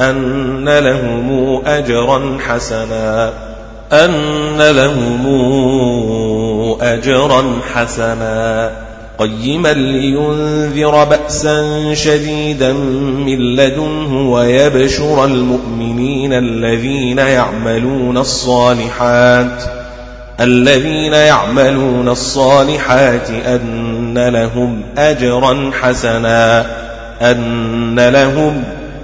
أن لهم أجرا حسنا أن لهم أجرا حسنا. قيما لينذر بأسا شديدا من لدنه ويبشر المؤمنين الذين يعملون الصالحات الذين يعملون الصالحات أن لهم أجرا حسنا أن لهم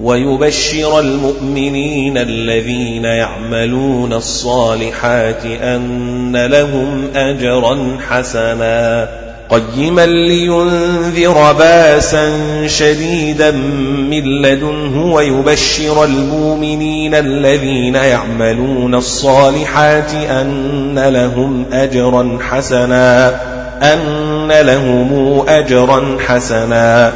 ويبشر المؤمنين الذين يعملون الصالحات أن لهم أجرا حسنا. قيما لينذر باسا شديدا من لدنه ويبشر المؤمنين الذين يعملون الصالحات أن لهم أجرا حسنا. أن لهم أجرا حسنا.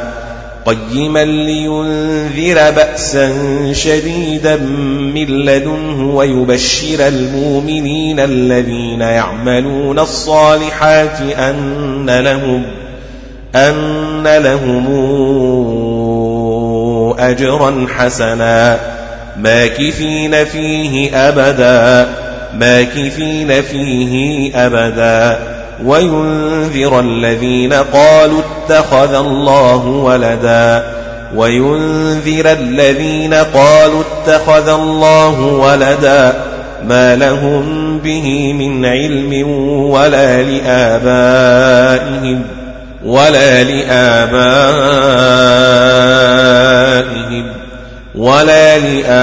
قيما لينذر بأسا شديدا من لدنه ويبشر المؤمنين الذين يعملون الصالحات أن لهم أن لهم أجرا حسنا ماكثين فيه أبدا ماكثين فيه أبدا وينذر الذين قالوا اتخذ الله ولدا وينذر الذين قالوا اتخذ الله ولدا ما لهم به من علم ولا لآبائهم ولا لآبائهم ولا لآبائهم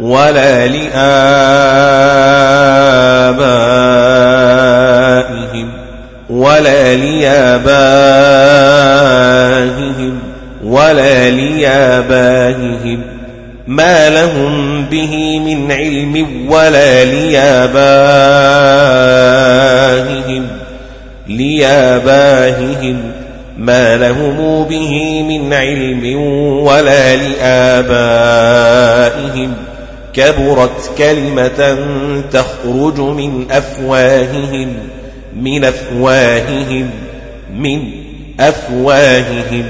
ولا لآبائهم ولا لآبائهم ولا لآبائهم ما لهم به من علم ولا لآبائهم لآبائهم ما لهم به من علم ولا لآبائهم كبرت كلمة تخرج من أفواههم من أفواههم من أفواههم.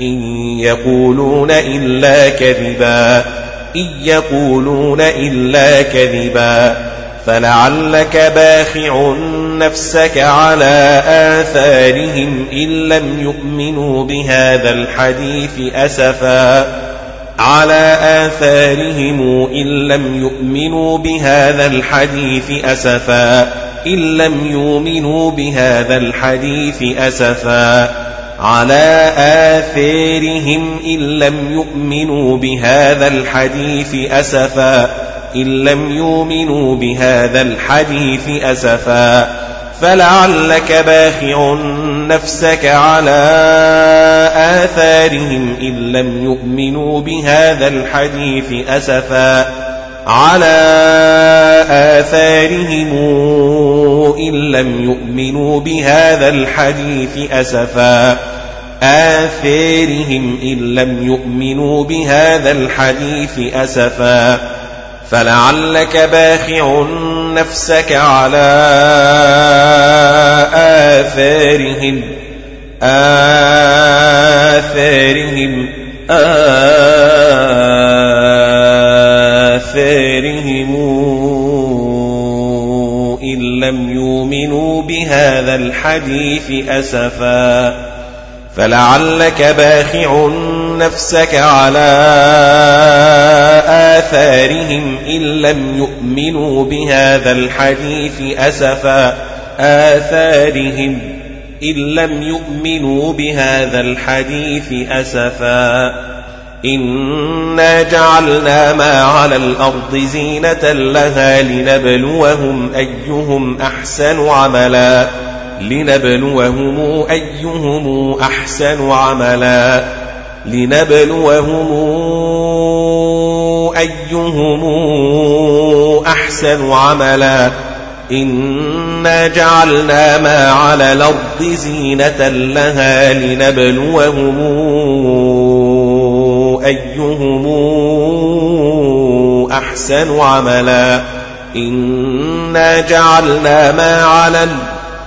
إن يقولون إلا كذبا إن يقولون إلا كذبا. فلعلك باخع نفسك على آثارهم إن لم يؤمنوا بهذا الحديث أسفا. على آثارهم إن لم يؤمنوا بهذا الحديث أسفا. إن لم يؤمنوا بهذا الحديث أسفا. على آثارهم إن لم يؤمنوا بهذا الحديث أسفا. إن لم يؤمنوا بهذا الحديث أسفا. فلعلك باخع نفسك على آثارهم إن لم يؤمنوا بهذا الحديث أسفا على آثارهم إن لم يؤمنوا بهذا الحديث أسفا آثارهم إن لم يؤمنوا بهذا الحديث أسفا فلعلك باخع نفسك على آثارهم. آثارهم. آثارهم. إن لم يؤمنوا بهذا الحديث أسفا. فلعلك باخع نفسك على آثارهم إن لم يؤمنوا بهذا الحديث أسفا آثارهم إن لم يؤمنوا بهذا الحديث أسفا إنا جعلنا ما على الأرض زينة لها لنبلوهم أيهم أحسن عملا لنبلوهم أيهم أحسن عملا لنبلوهم أيهم أحسن عملا. إنا جعلنا ما على الأرض زينة لها لنبلوهم أيهم أحسن عملا. إنا جعلنا ما على الأرض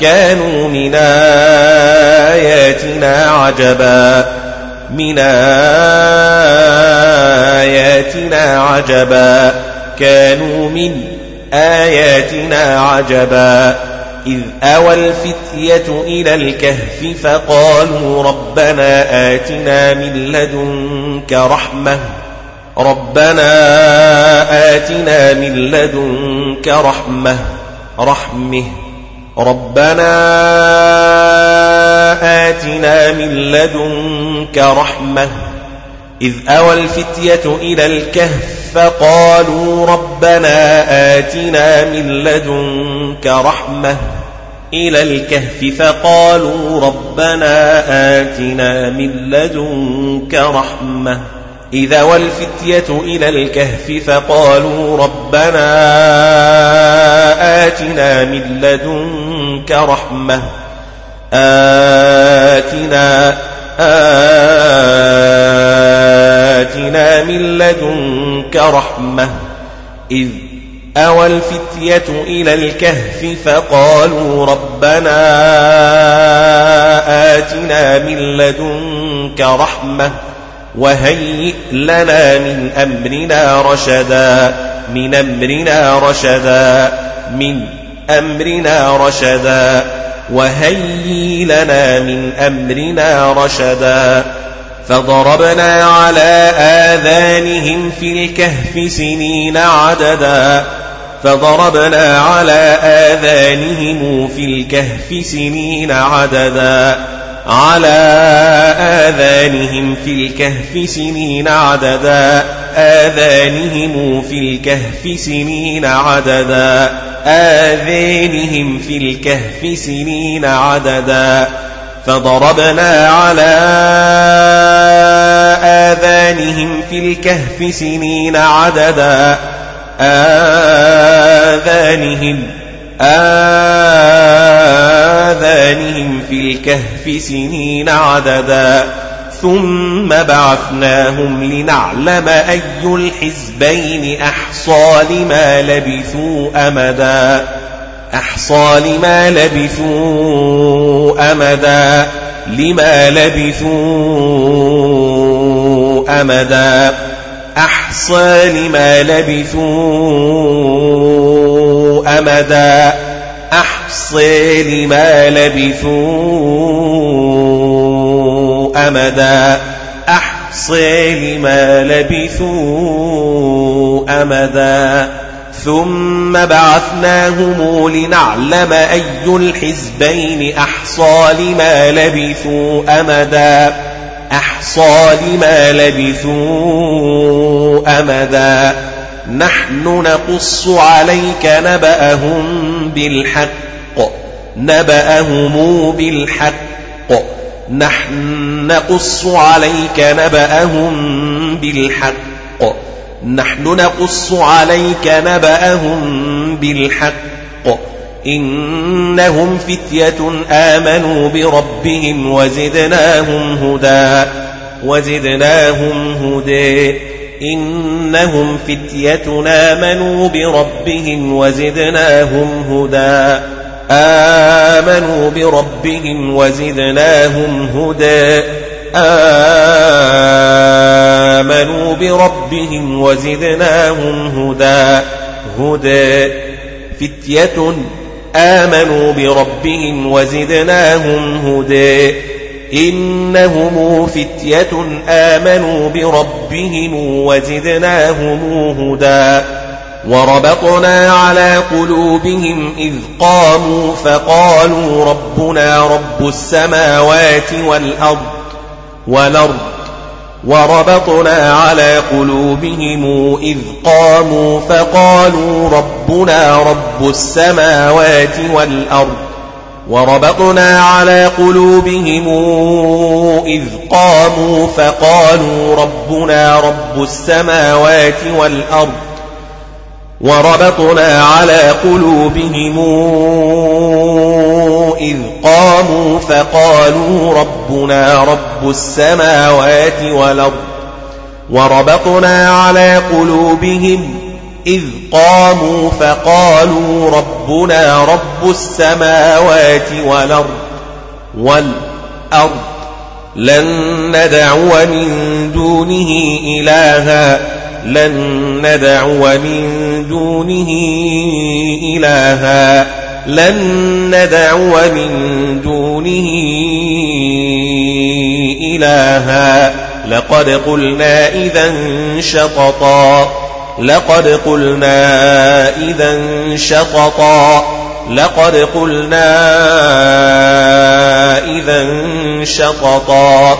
كانوا من آياتنا عجبا. من آياتنا عجبا. كانوا من آياتنا عجبا. إذ أوى الفتية إلى الكهف فقالوا ربنا آتنا من لدنك رحمة. ربنا آتنا من لدنك رحمة. رحمه. ربنا آتنا من لدنك رحمة إذ أوى الفتية إلى الكهف فقالوا ربنا آتنا من لدنك رحمة إلى الكهف فقالوا ربنا آتنا من لدنك رحمة إذا والفتية إلى الكهف فقالوا ربنا آتنا من لدنك رحمة آتنا آتنا من لدنك رحمة. إذ أوى الفتية إلى الكهف فقالوا ربنا آتنا من لدنك رحمة. وهيئ لنا من أمرنا رشدا من أمرنا رشدا من أمرنا رشدا. وهيئ لنا من أمرنا رشدا. فضربنا على آذانهم في الكهف سنين عددا. فضربنا على آذانهم في الكهف سنين عددا. على آذانهم في الكهف سنين عددا. آذانهم في الكهف سنين عددا. آذانهم في الكهف سنين عددا. فضربنا على آذانهم في الكهف سنين عددا. آذانهم آذانهم في الكهف سنين عددا ثم بعثناهم لنعلم أي الحزبين أحصى لما لبثوا أمدا. أحصى لما لبثوا أمدا. لما لبثوا أمدا. أحصى لما لبثوا أمدا أحصى لما لبثوا أمدا أحصى لما لبثوا أمدا ثم بعثناهم لنعلم أي الحزبين أحصى لما لبثوا أمدا أحصى لما لبثوا أمدا نحن نقص عليك نبأهم بالحق نبأهم بالحق. نحن نقص عليك نبأهم بالحق. نحن نقص عليك نبأهم بالحق. إنهم فتية آمنوا بربهم وزدناهم هدى وزدناهم هدى. إنهم فتية آمنوا بربهم وزدناهم هدى. آمنوا بربهم وزدناهم هدى. آمنوا بربهم وزدناهم هدى. هدى. فتية. آمنوا بربهم وزدناهم هدى. إنهم فتية آمنوا بربهم وزدناهم هدى وربطنا على قلوبهم إذ قاموا فقالوا ربنا رب السماوات والأرض والأرض وربطنا على قلوبهم إذ قاموا فقالوا ربنا رب السماوات والأرض وربطنا على قلوبهم إذ قاموا فقالوا ربنا رب السماوات والأرض وربطنا على قلوبهم إذ قاموا فقالوا ربنا رب السماوات والأرض وربطنا على قلوبهم إذ قاموا فقالوا ربنا رب السماوات والأرض والأرض لن ندعو من دونه إلها لن ندعو من دونه إلها لن ندعو من دونه إلها. لقد قلنا إذا شططا. لقد قلنا إذا شططا. لقد قلنا إذا شططا.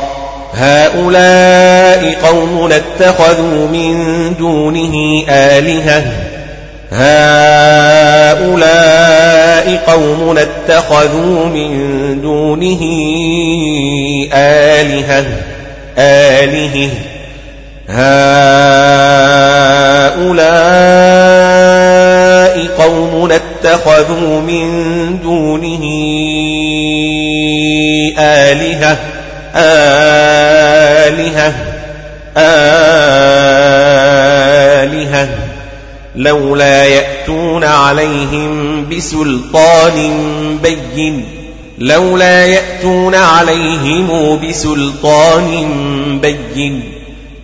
هؤلاء قوم اتخذوا من دونه آلهة. هؤلاء قوم اتخذوا من دونه آلهة. آلهة. هؤلاء قوم اتخذوا من دونه آلهة آلهة آلهة. لولا يأتون عليهم بسلطان بين لولا يأتون عليهم بسلطان بين.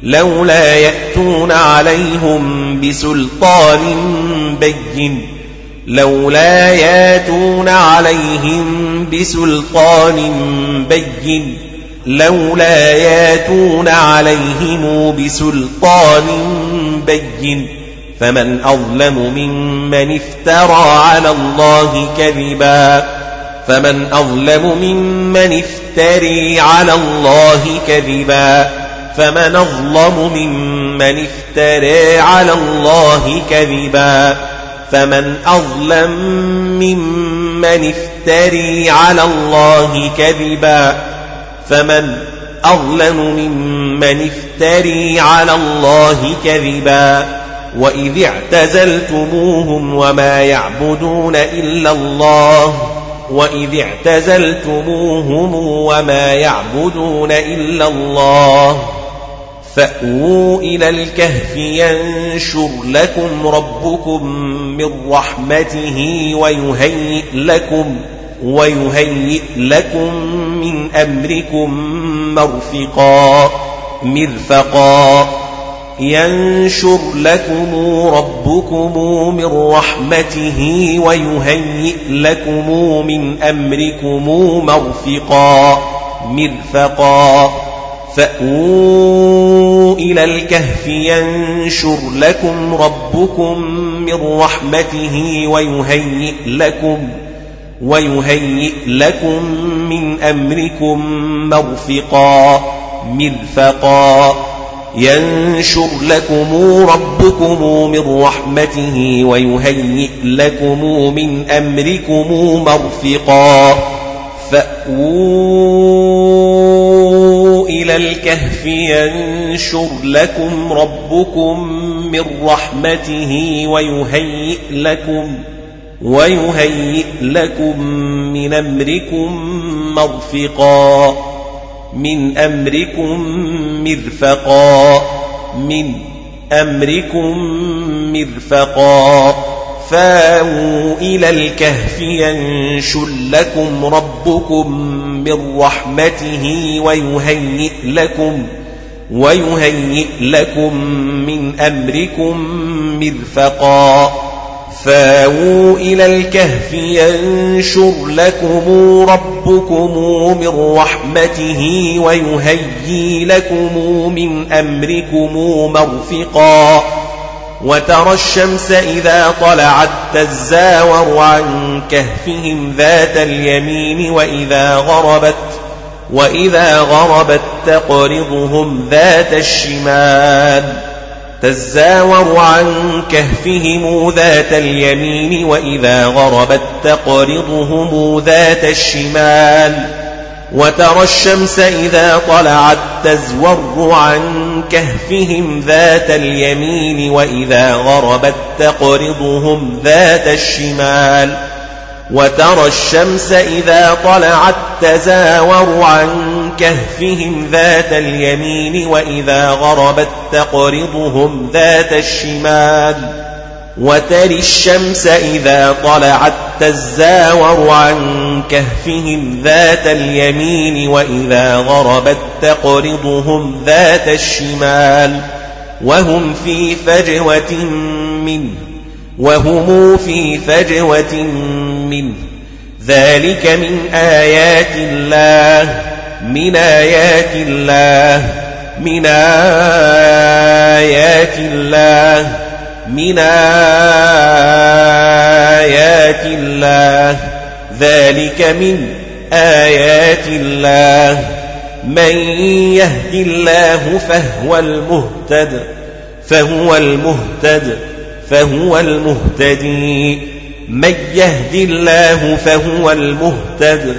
لولا يأتون عليهم بسلطان بين لولا يأتون عليهم بسلطان بين لولا يأتون عليهم بسلطان بين. فمن أظلم ممن افترى على الله كذبا فمن أظلم ممن افتري على الله كذبا. فمن أظلم ممن افترى على الله كذبا فمن أظلم ممن افترى على الله كذبا فمن أظلم ممن افترى على الله كذبا وإذ اعتزلتموهم وما يعبدون إلا الله وإذ اعتزلتموهم وما يعبدون إلا الله فأووا إلى الكهف ينشر لكم ربكم من رحمته ويهيئ لكم ويهيئ لكم من أمركم مرفقا مرفقا ينشر لكم ربكم من رحمته ويهيئ لكم من أمركم مرفقا مرفقا فأووا إلى الكهف ينشر لكم ربكم من رحمته ويهيئ لكم ويهيئ لكم من أمركم مرفقا مرفقا ينشر لكم ربكم من رحمته ويهيئ لكم من أمركم مرفقا فأووا إلى الكهف ينشر لكم ربكم من رحمته ويهيئ لكم ويهيئ لكم من أمركم مرفقا من أمركم مرفقا من أمركم مرفقا فاووا إلى الكهف ينشل لكم ربكم من رحمته ويهيئ لكم ويهيئ لكم من أمركم مرفقا. فاووا إلى الكهف ينشر لكم ربكم من رحمته ويهيي لكم من أمركم مرفقا. وترى الشمس إذا طلعت تزاور عن كهفهم ذات اليمين وإذا غربت وإذا غربت تقرضهم ذات الشمال تزاور عن كهفهم ذات اليمين وإذا غربت تقرضهم ذات الشمال وترى الشمس إذا طلعت تزور عن كهفهم ذات اليمين وإذا غربت تقرضهم ذات الشمال وترى الشمس إذا طلعت تزاور عن كهفهم ذات اليمين وإذا غربت تقرضهم ذات الشمال وتري الشمس إذا طلعت تزاور عن كهفهم ذات اليمين وإذا غربت تقرضهم ذات الشمال وهم في فجوة منه وهم في فجوة منه ذلك من آيات الله من آيات الله من آيات الله من آيات الله ذلك من آيات الله. من يهد الله فهو المهتد فهو المهتد فهو المهتدي. من يهد الله فهو المهتد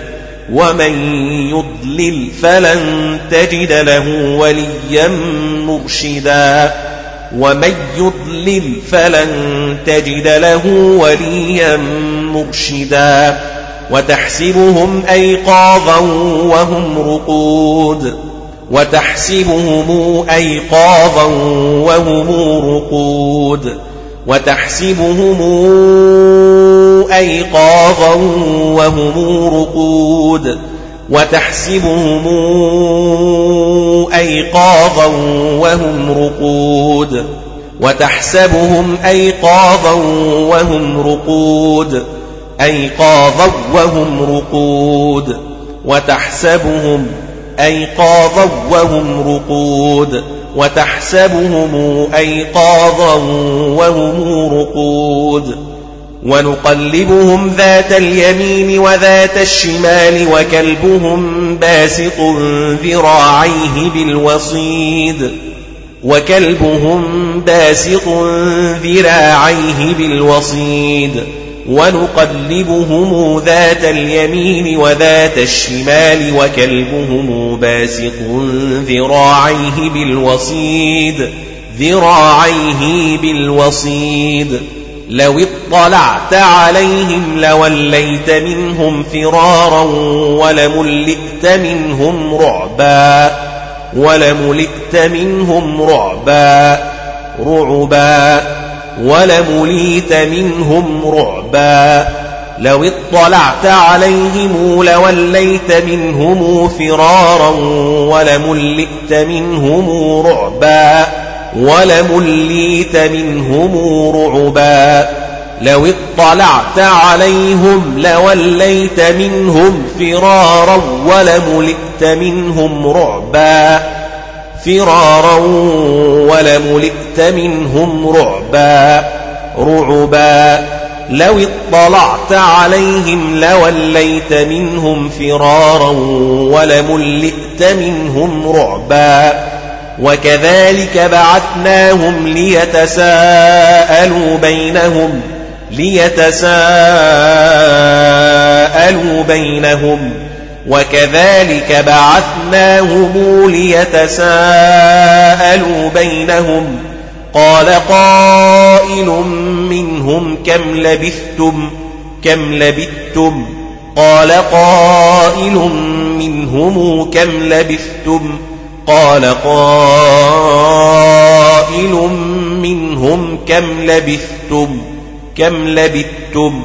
ومن يضلل فلن تجد له وليا مرشدا. ومن يضلل فلن تجد له وليا مرشدا وتحسبهم أيقاظا وهم رقود وتحسبهم أيقاظا وهم رقود وتحسبهم أيقاظا وهم رقود وتحسبهم أيقاظا وهم رقود وتحسبهم أيقاظا وهم رقود أيقاظا وهم رقود وتحسبهم أيقاظا وهم رقود وتحسبهم أيقاظا وهم رقود ونقلبهم ذات اليمين وذات الشمال وكلبهم باسط ذراعيه بالوصيد وكلبهم باسط ذراعيه بالوصيد ونقلبهم ذات اليمين وذات الشمال وكلبهم باسط ذراعيه بالوصيد ذراعيه بالوصيد لو اطلعت عليهم لوليت منهم فرارا ولملئت منهم رعبا ولملئت منهم رعبا رعبا ولمليت منهم رعبا. لو اطلعت عليهم لوليت منهم فرارا ولملئت منهم رعبا. ولمليت منهم رعبا لو اطلعت عليهم لوليت منهم فرارا ولملئت منهم رعبا فرارا ولملئت منهم رعبا رعبا لو اطلعت عليهم لوليت منهم فرارا ولملئت منهم رعبا وكذلك بعثناهم ليتساءلوا بينهم ليتساءلوا بينهم وكذلك بعثناهم ليتساءلوا بينهم. قال قائل منهم كم لبثتم؟ كم لبثتم؟ قال قائل منهم كم لبثتم؟ قال قائل منهم كم لبثتم كم لبثتم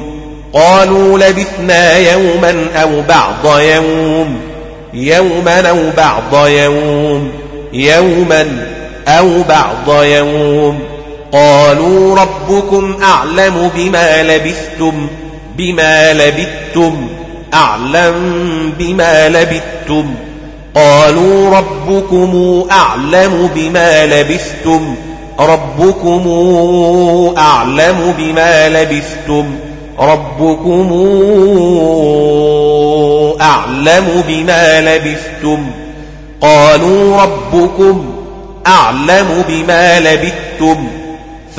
قالوا لبثنا يوما أو بعض يوم يوما أو بعض يوم يوما أو بعض يوم قالوا ربكم أعلم بما لبثتم بما لبثتم أعلم بما لبثتم قالوا ربكم أعلم بما لبثتم ربكم أعلم بما لبثتم ربكم أعلم بما لبثتم. قالوا ربكم أعلم بما لبثتم.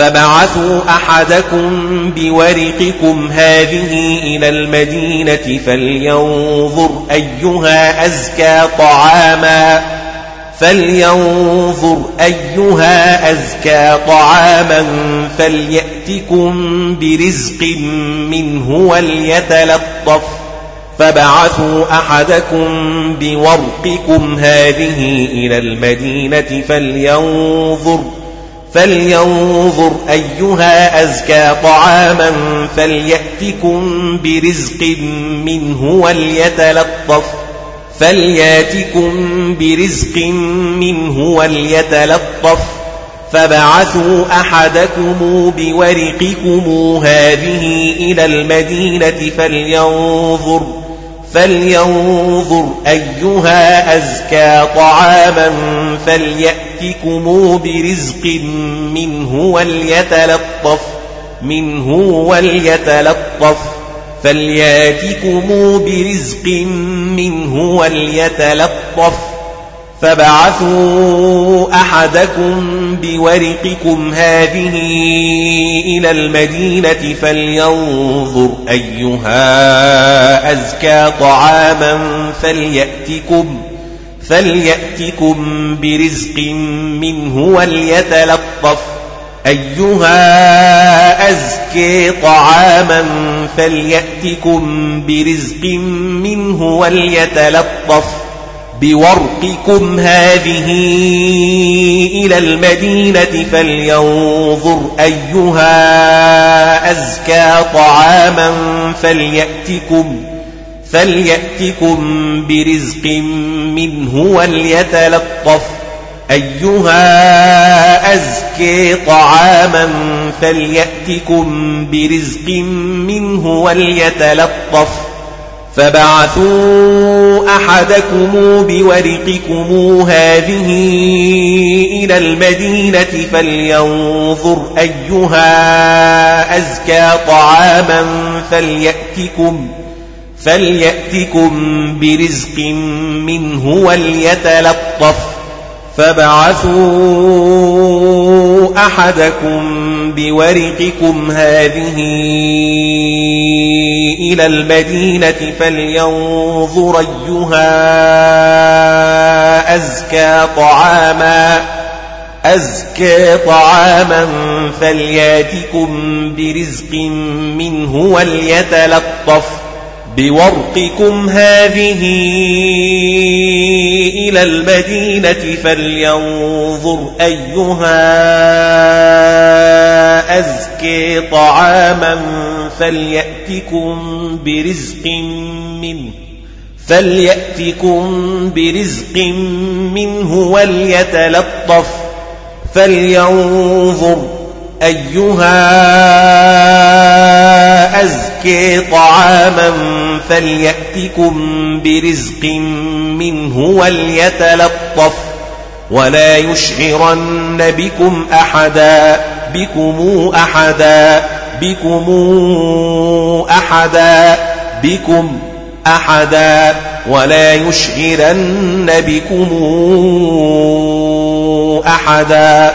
فبعثوا أحدكم بورقكم هذه إلى المدينة فلينظر أيها أزكى طعاما فلينظر أيها أزكى طعاما فليأتكم برزق منه وليتلطف. فبعثوا أحدكم بورقكم هذه إلى المدينة فلينظر فلينظر أيها أزكى طعاما فليأتكم برزق منه وليتلطف فليأتكم برزق منه وليتلطف فبعثوا أحدكم بورقكم هذه إلى المدينة فلينظر فلينظر أيها أزكى طعاما فليأتكم برزق منه وليتلطف منه وليتلطف فليأتكم برزق منه وليتلطف فبعثوا أحدكم بورقكم هذه إلى المدينة فلينظر أيها أزكى طعاما فليأتكم فليأتكم برزق منه وليتلطف أيها أزكي طعاما فليأتكم برزق منه وليتلطف بورقكم هذه إلى المدينة فلينظر أيها أزكى طعاما فليأتكم فليأتكم برزق منه وليتلطف أيها أزكي طعاما فليأتكم برزق منه وليتلطف فبعثوا أحدكم بورقكم هذه إلى المدينة فلينظر أيها أزكى طعاما فليأتكم فليأتكم برزق منه وليتلطف فبعثوا أحدكم بورقكم هذه إلى المدينة فلينظر أيها أزكى طعاما أزكى طعاما فلياتكم برزق منه وليتلطف بورقكم هذه إلى المدينة فلينظر أيها أزكي طعاما فليأتكم برزق منه فليأتكم برزق منه وليتلطف فلينظر أيها أزكي طعاما فليأتكم برزق منه وليتلطف ولا يشعرن بكم أحدا بكم أحدا بكم أحدا بكم أحدا ولا يشعرن بكم أحدا.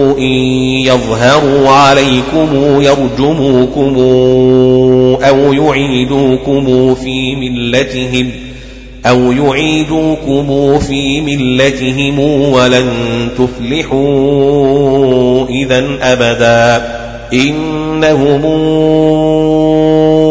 إن يظهروا عليكم يرجموكم أو يعيدوكم في ملتهم أو يعيدوكم في ملتهم ولن تفلحوا إذا أبدا إنهم إن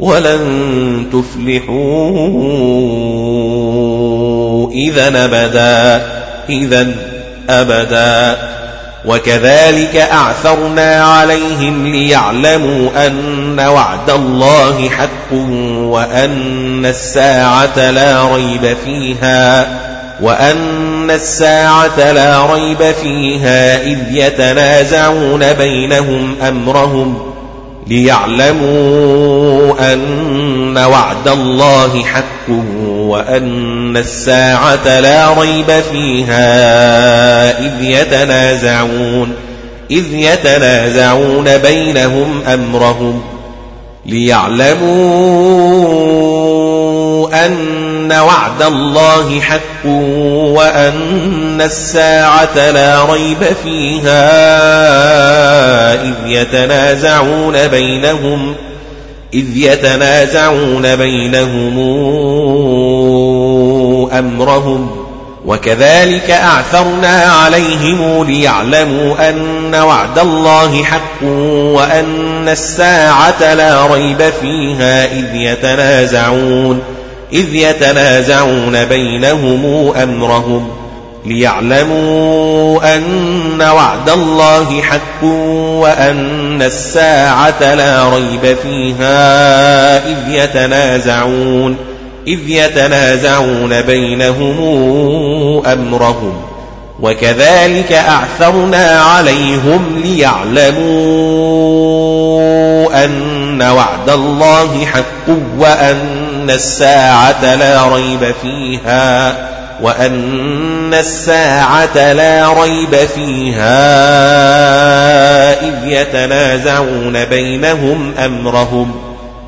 ولن تفلحوا إذا أبدا إذا أبدا. وكذلك أعثرنا عليهم ليعلموا أن وعد الله حق وأن الساعة لا ريب فيها وأن الساعة لا ريب فيها إذ يتنازعون بينهم أمرهم. ليعلموا أن وعد الله حق وأن الساعة لا ريب فيها إذ يتنازعون إذ يتنازعون بينهم أمرهم ليعلموا أن وعد الله حق وأن الساعة لا ريب فيها إذ يتنازعون بينهم إذ يتنازعون بينهم أمرهم وكذلك أعثرنا عليهم ليعلموا أن وعد الله حق وأن الساعة لا ريب فيها إذ يتنازعون إذ يتنازعون بينهم أمرهم ليعلموا أن وعد الله حق وأن الساعة لا ريب فيها إذ يتنازعون. إذ يتنازعون بينهم أمرهم وكذلك أعثرنا عليهم ليعلموا أن وعد الله حق وأن الساعة لا ريب فيها وأن الساعة لا ريب فيها إذ يتنازعون بينهم أمرهم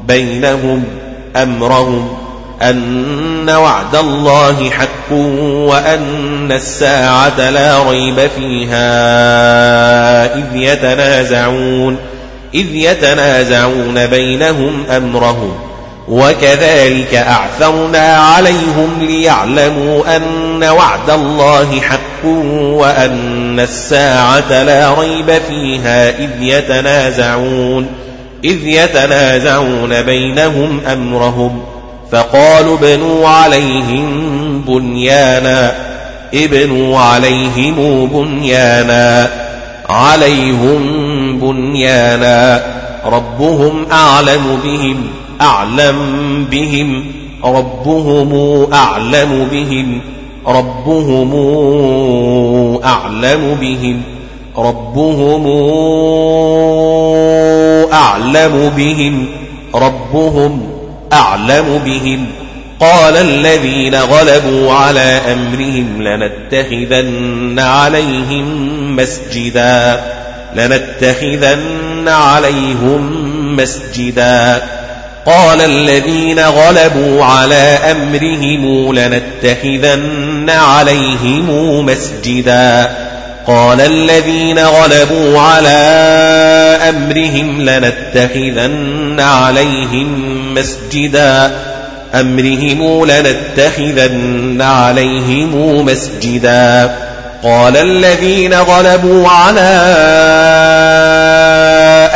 بينهم أمرهم أن وعد الله حق وأن الساعة لا ريب فيها إذ يتنازعون إذ يتنازعون بينهم أمرهم وكذلك أعثرنا عليهم ليعلموا أن وعد الله حق وأن الساعة لا ريب فيها إذ يتنازعون إذ يتنازعون بينهم أمرهم. فقالوا ابنوا عليهم بنيانا ابنوا عليهم بنيانا عليهم بنيانا. ربهم أعلم بهم أعلم بهم. ربهم أعلم بهم ربهم أعلم بهم. ربهم أعلم بهم ربهم أعلم بهم قال الذين غلبوا على أمرهم لنتخذن عليهم مسجدا لنتخذن عليهم مسجدا قال الذين غلبوا على أمرهم لنتخذن عليهم مسجدا قال الذين غلبوا على أمرهم لنتخذن عليهم مسجدا. أمرهم لنتخذن عليهم مسجدا. قال الذين غلبوا على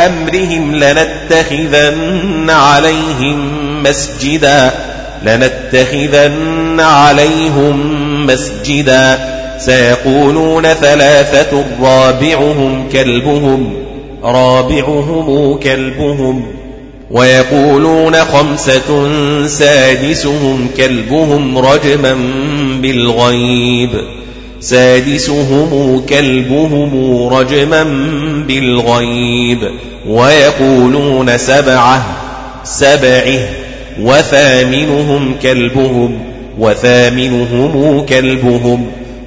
أمرهم لنتخذن عليهم مسجدا. لنتخذن عليهم مسجدا. سيقولون ثلاثة رابعهم كلبهم. رابعهم كلبهم. ويقولون خمسة سادسهم كلبهم رجما بالغيب. سادسهم كلبهم رجما بالغيب. ويقولون سبعة سبعه وثامنهم كلبهم وثامنهم كلبهم.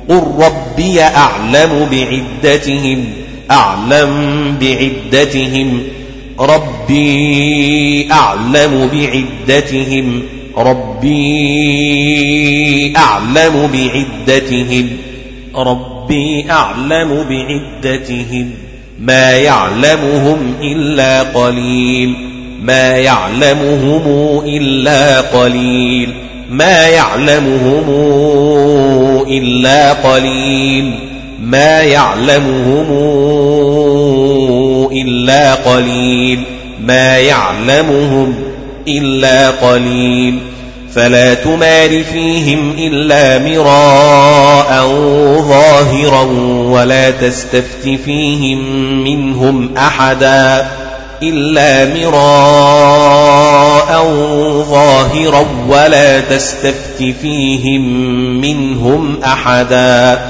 قل ربي أعلم بعدتهم أعلم بعدتهم. ربي أعلم بعدتهم. ربي أعلم بعدتهم. ربي أعلم بعدتهم. ما يعلمهم إلا قليل. ما يعلمهم إلا قليل. ما يعلمهم إلا قليل. ما يعلمهم إلا قليل. ما يعلمهم إلا قليل. فلا تمار فيهم إلا مراء ظاهرا ولا تستفت فيهم منهم أحدا إلا مراء ظاهرا ولا تستفت فيهم منهم أحدا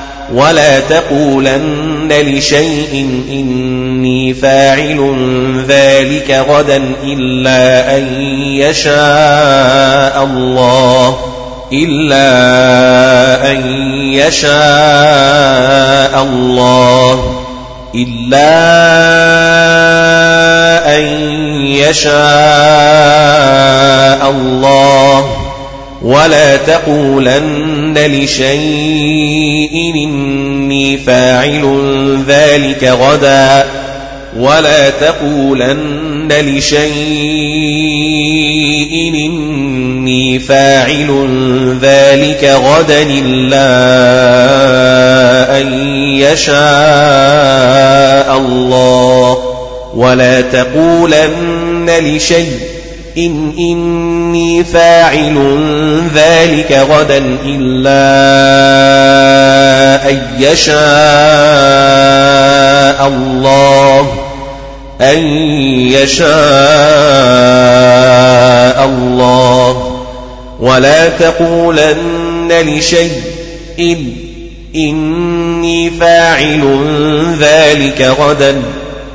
ولا تقولن لشيء إني فاعل ذلك غدا إلا أن يشاء الله إلا أن يشاء الله إلا أن يشاء الله ولا تقولن لشيء إني فاعل ذلك غدا ولا تقولن لشيء إني فاعل ذلك غدا إلا أن يشاء الله ولا تقولن لشيء إن إني فاعل ذلك غدا إلا أن يشاء الله أن يشاء الله. ولا تقولن لشيء إن إني فاعل ذلك غدا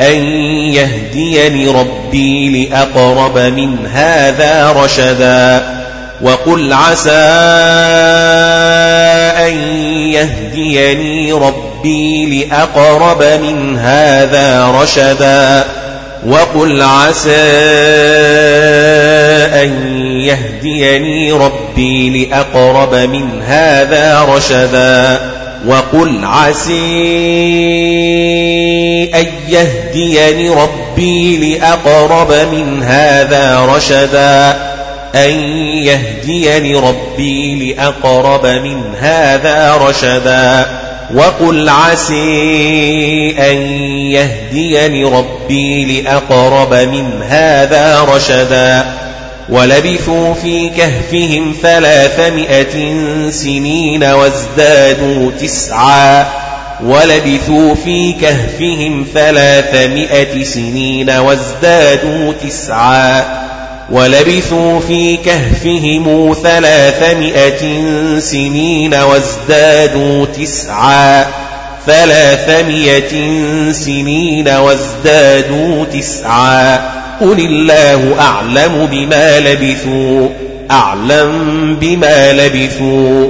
أن يهديني ربي لأقرب من هذا رشدا وقل عسى أن يهديني ربي لأقرب من هذا رشدا وقل عسى أن يهديني ربي لأقرب من هذا رشدا وقل عسي أن يهديني ربي لأقرب من هذا رشدا. أن يهديني ربي لأقرب من هذا رشدا. وقل عسي أن يهديني ربي لأقرب من هذا رشدا. ولبثوا في كهفهم ثلاثمائة سنين وازدادوا تسعا. ولبثوا في كهفهم ثلاثمائة سنين وازدادوا تسعا. ولبثوا في كهفهم ثلاثمائة سنين وازدادوا تسعا. ثلاثمائة سنين وازدادوا تسعا. قل الله أعلم بما لبثوا أعلم بما لبثوا.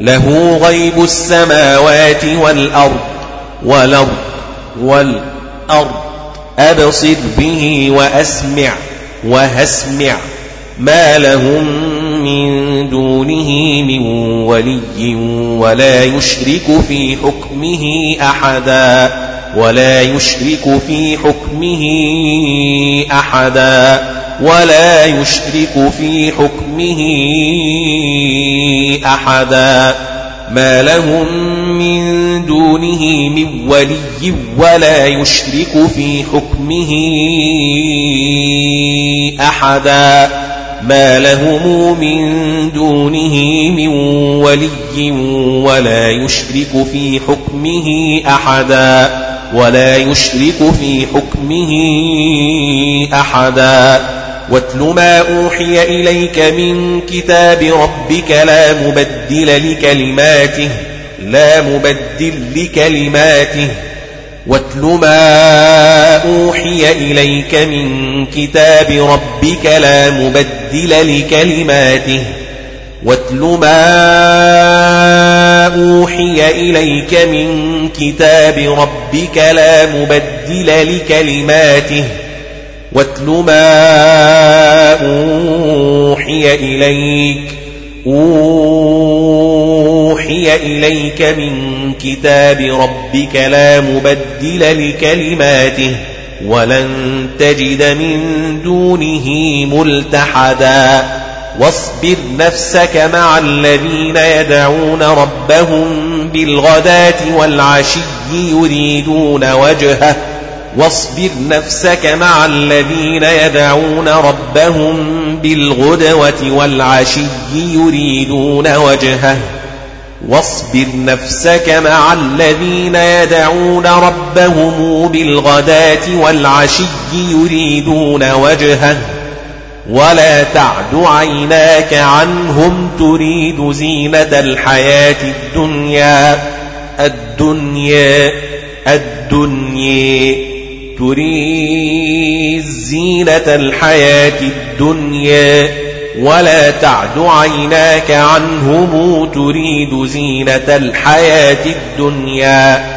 له غيب السماوات والأرض والأرض والأرض. أبصر به وأسمع وهسمع. ما لهم من دونه من ولي ولا يشرك في حكمه أحدا. ولا يشرك في حكمه أحدا ولا يشرك في حكمه أحدا ما لهم من دونه من ولي ولا يشرك في حكمه أحدا ما لهم من دونه من ولي ولا يشرك في حكمه أحدا ولا يشرك في حكمه أحدا. واتل ما أوحي إليك من كتاب ربك لا مبدل لكلماته لا مبدل لكلماته. واتل ما أوحي إليك من كتاب ربك لا مبدل لكلماته. واتل ما أوحي إليك من كتاب ربك لا مبدل لكلماته. واتل ما أوحي إليك أوحي إليك من كتاب ربك لا مبدل لكلماته. ولن تجد من دونه ملتحدا. واصبر نفسك مع الذين يدعون ربهم بالغداة والعشي يريدون وجهه. واصبر نفسك مع الذين يدعون ربهم بالغدوة والعشي يريدون وجهه. واصبر نفسك مع الذين يدعون ربهم بالغداة والعشي يريدون وجهه. ولا تعد عيناك عنهم تريد زينة الحياة الدنيا. الدنيا الدنيا تريد زينة الحياة الدنيا. ولا تعد عيناك عنهم تريد زينة الحياة الدنيا.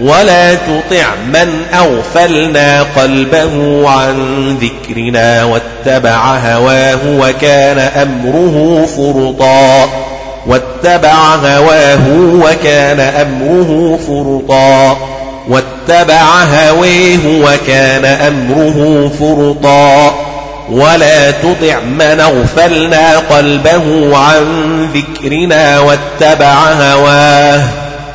ولا تطع من أغفلنا قلبه عن ذكرنا واتبع هواه وكان أمره فرطا. واتبع هواه وكان أمره فرطا. واتبع هويه وكان أمره فرطا. ولا تطع من أغفلنا قلبه عن ذكرنا واتبع هواه.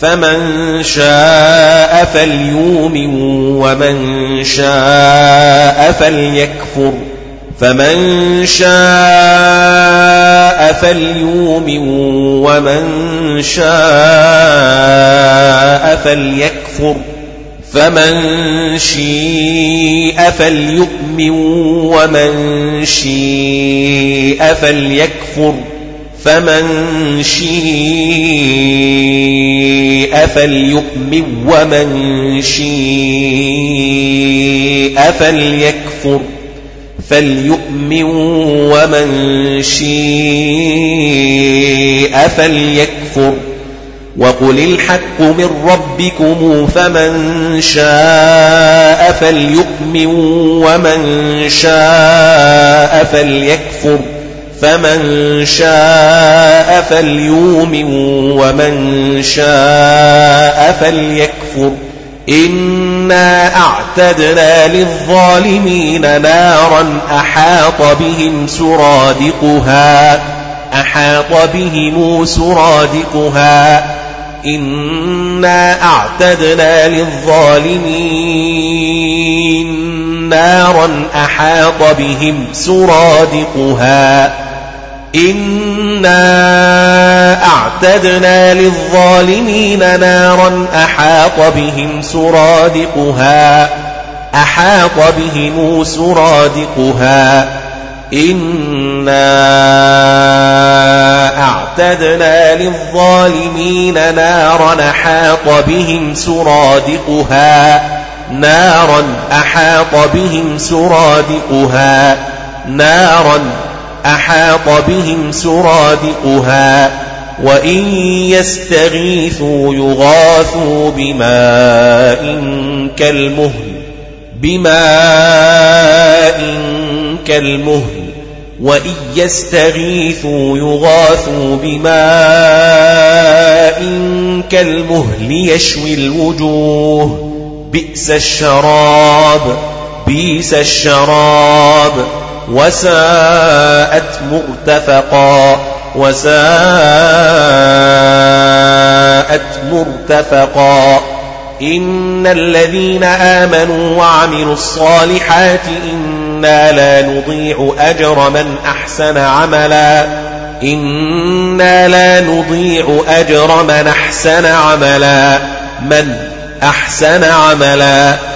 فمن شاء فليؤمن ومن شاء فليكفر. فمن شاء فليؤمن ومن شاء فليكفر. فمن شيء فليؤمن ومن شيء فليكفر. فمن شيء فليؤمن ومن شيء فليكفر فليؤمن ومن شيء فليكفر وقل الحق من ربكم فمن شاء فليؤمن ومن شاء فليكفر فمن شاء فليؤمن ومن شاء فليكفر. إنا أعتدنا للظالمين نارا أحاط بهم سرادقها أحاط بهم سرادقها. إنا أعتدنا للظالمين نارا أحاط بهم سرادقها. إنا أعتدنا للظالمين نارا أحاط بهم سرادقها أحاط بهم سرادقها إنا أعتدنا للظالمين نارا أحاط بهم سرادقها نارا أحاط بهم سرادقها نارا أحاط بهم سرادقها وإن يستغيثوا يغاثوا بماء كالمهل بماء كالمهل وإن يستغيثوا يغاثوا بماء كالمهل يشوي الوجوه. بئس الشراب بئس الشراب. وساءت مرتفقا وساءت مرتفقا. إن الذين آمنوا وعملوا الصالحات إنا لا نضيع أجر من أحسن عملا. إنا لا نضيع أجر من أحسن عملا من أحسن عملا.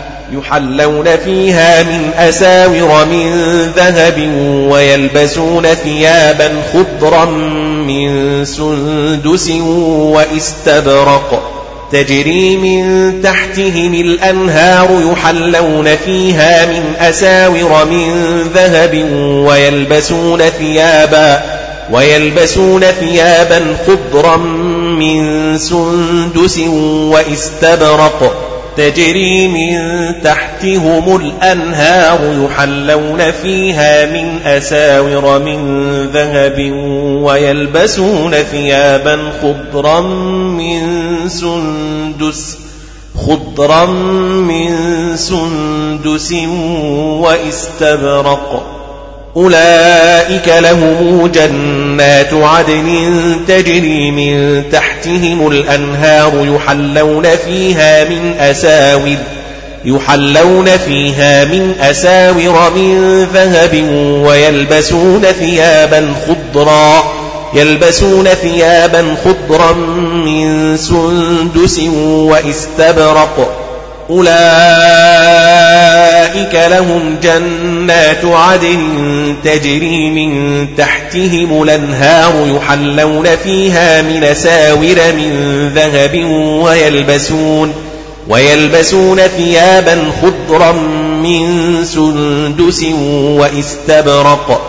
يحلون فيها من أساور من ذهب ويلبسون ثيابا خضرا من سندس واستبرق. تجري من تحتهم الأنهار يحلون فيها من أساور من ذهب ويلبسون ثيابا ويلبسون ثيابا خضرا من سندس واستبرق. تجري من تحتهم الأنهار يحلون فيها من أساور من ذهب ويلبسون ثيابا خضرا من سندس خضرا من سندس وإستبرق أولئك لهم جنات عدن تجري من تحتهم الأنهار يحلون فيها من أساور يحلون فيها من أساور من ذهب ويلبسون ثيابا خضرا يلبسون ثيابا خضرا من سندس وإستبرق. أولئك لهم جنات عدن تجري من تحتهم الأنهار يحلون فيها من ساور من ذهب ويلبسون ويلبسون ثيابا خضرا من سندس واستبرق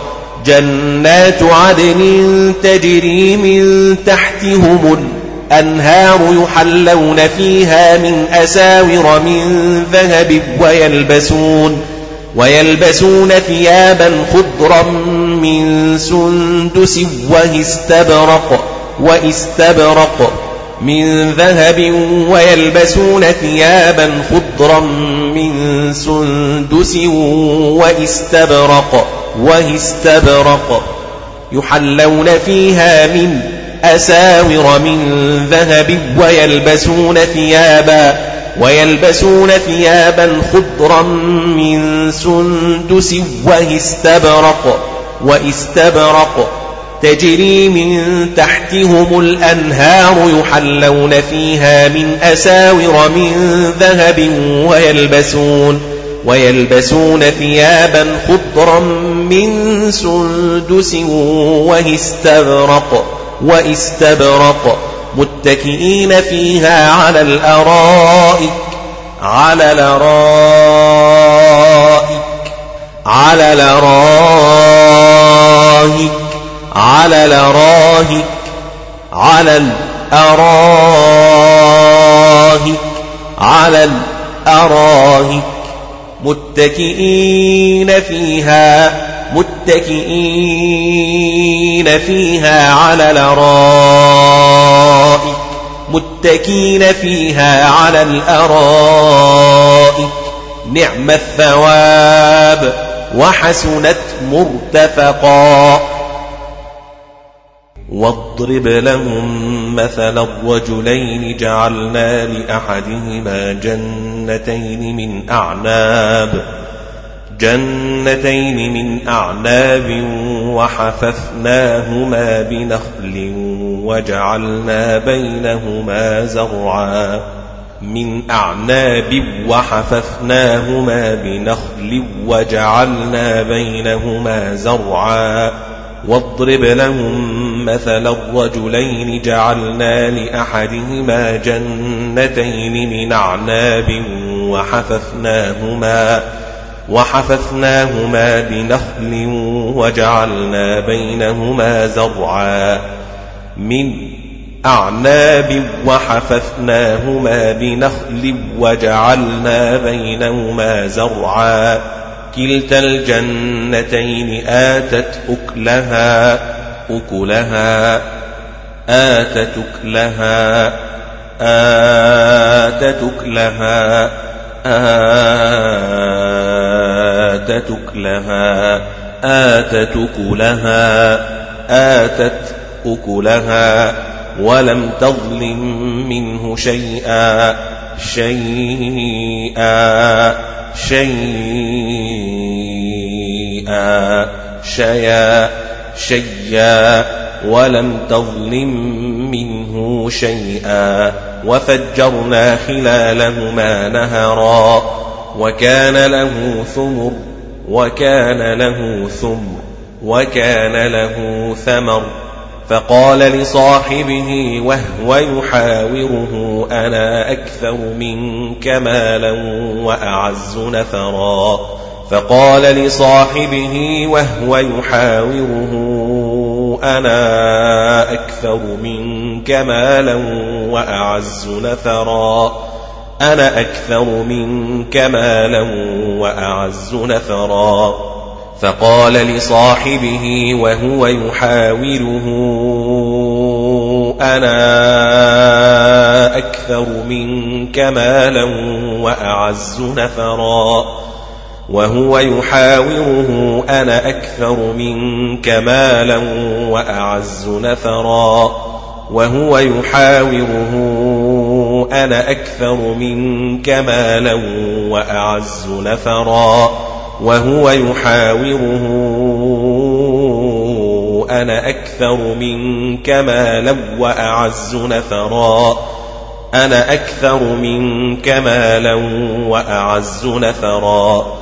جنات عدن تجري من تحتهم أنهار يحلون فيها من أساور من ذهب ويلبسون ويلبسون ثيابا خضرا من سندس واستبرق واستبرق من ذهب ويلبسون ثيابا خضرا من سندس واستبرق واستبرق يحلون فيها من أساور من ذهب ويلبسون ثيابا ويلبسون ثيابا خضرا من سندس واستبرق واستبرق. تجري من تحتهم الأنهار يحلون فيها من أساور من ذهب ويلبسون ويلبسون ثيابا خضرا من سندس واستبرق. واستبرق. متكئين فيها على الأرائك على الأرائك على الأرائك على الأراهك على الأراهك على الأراهك متكئين فيها متكئين فيها على الأرائك متكئين فيها على الأرائك. نعم الثواب وحسنت مرتفقا. واضرب لهم مثل الرجلين جعلنا لأحدهما جنتين من أعناب. جنتين من أعناب وحففناهما بنخل وجعلنا بينهما زرعا من أعناب وحففناهما بنخل وجعلنا بينهما زرعا واضرب لهم مثل الرجلين جعلنا لأحدهما جنتين من أعناب وحففناهما وحففناهما بنخل وجعلنا بينهما زرعا. من أعناب وحففناهما بنخل وجعلنا بينهما زرعا. كلتا الجنتين آتت أكلها أكلها آتت أكلها آتت أكلها. آتت أكلها آتت أكلها آتت أكلها ولم تظلم منه شيئا شيئا شيئا شيئا شيئا. ولم تظلم منه شيئا وفجرنا خلالهما نهرا وكان له ثمر وكان له ثمر وكان له ثمر فقال لصاحبه وهو يحاوره أنا أكثر منك مالا وأعز نفرا؟ فقال لصاحبه وهو يحاوره أنا أكثر منك مالا وأعز نفرا أنا أكثر منك مالا وأعز نفرا فقال لصاحبه وهو يحاوره أنا أكثر منك مالا وأعز نفرا وهو يحاوره أنا أكثر منك مالا وأعز نفرا. وهو يحاوره أنا أكثر منك مالا وأعز نفرا. وهو يحاوره أنا أكثر منك مالا وأعز نفرا. أنا أكثر منك مالا وأعز نفرا.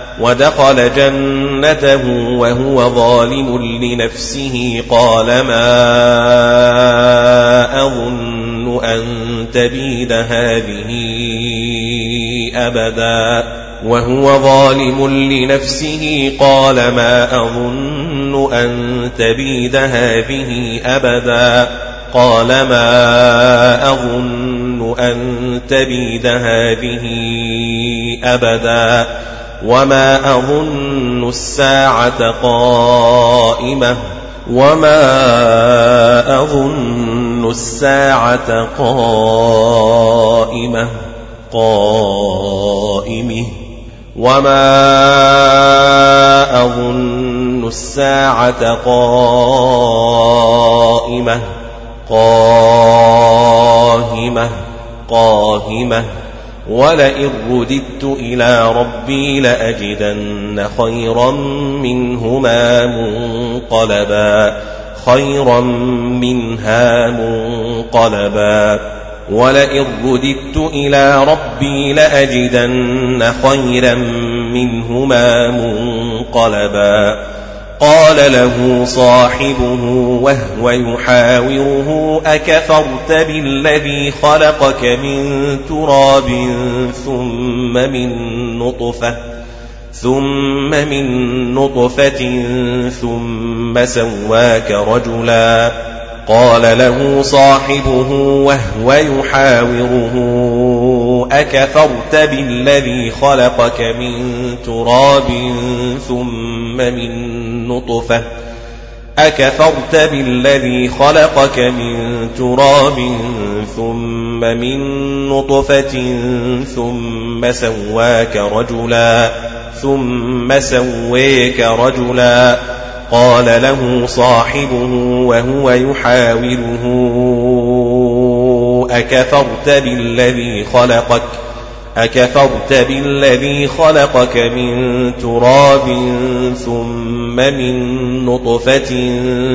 ودخل جنته وهو ظالم لنفسه قال ما أظن أن تبيد هذه أبدا وهو ظالم لنفسه قال ما أظن أن تبيد هذه أبدا قال ما أظن أن تبيد هذه أبدا وما أظن الساعة قائمة وما أظن الساعة قائمة قائمه وما أظن الساعة قائمة قاهمة قاهمة ولئن رددت إلى ربي لأجدن خيرا منهما منقلبا خيرا منها منقلبا. ولئن رددت إلى ربي لأجدن خيرا منهما منقلبا. قال له صاحبه وهو يحاوره أكفرت بالذي خلقك من تراب ثم من نطفة ثم من نطفة ثم سواك رجلا. قال له صاحبه وهو يحاوره أكفرت بالذي خلقك من تراب ثم من نطفة أكفرت بالذي خلقك من تراب ثم من نطفة ثم سواك رجلا ثم سويك رجلا قال له صاحبه وهو يحاوره أكفرت بالذي خلقك أكفرت بالذي خلقك من تراب ثم من نطفة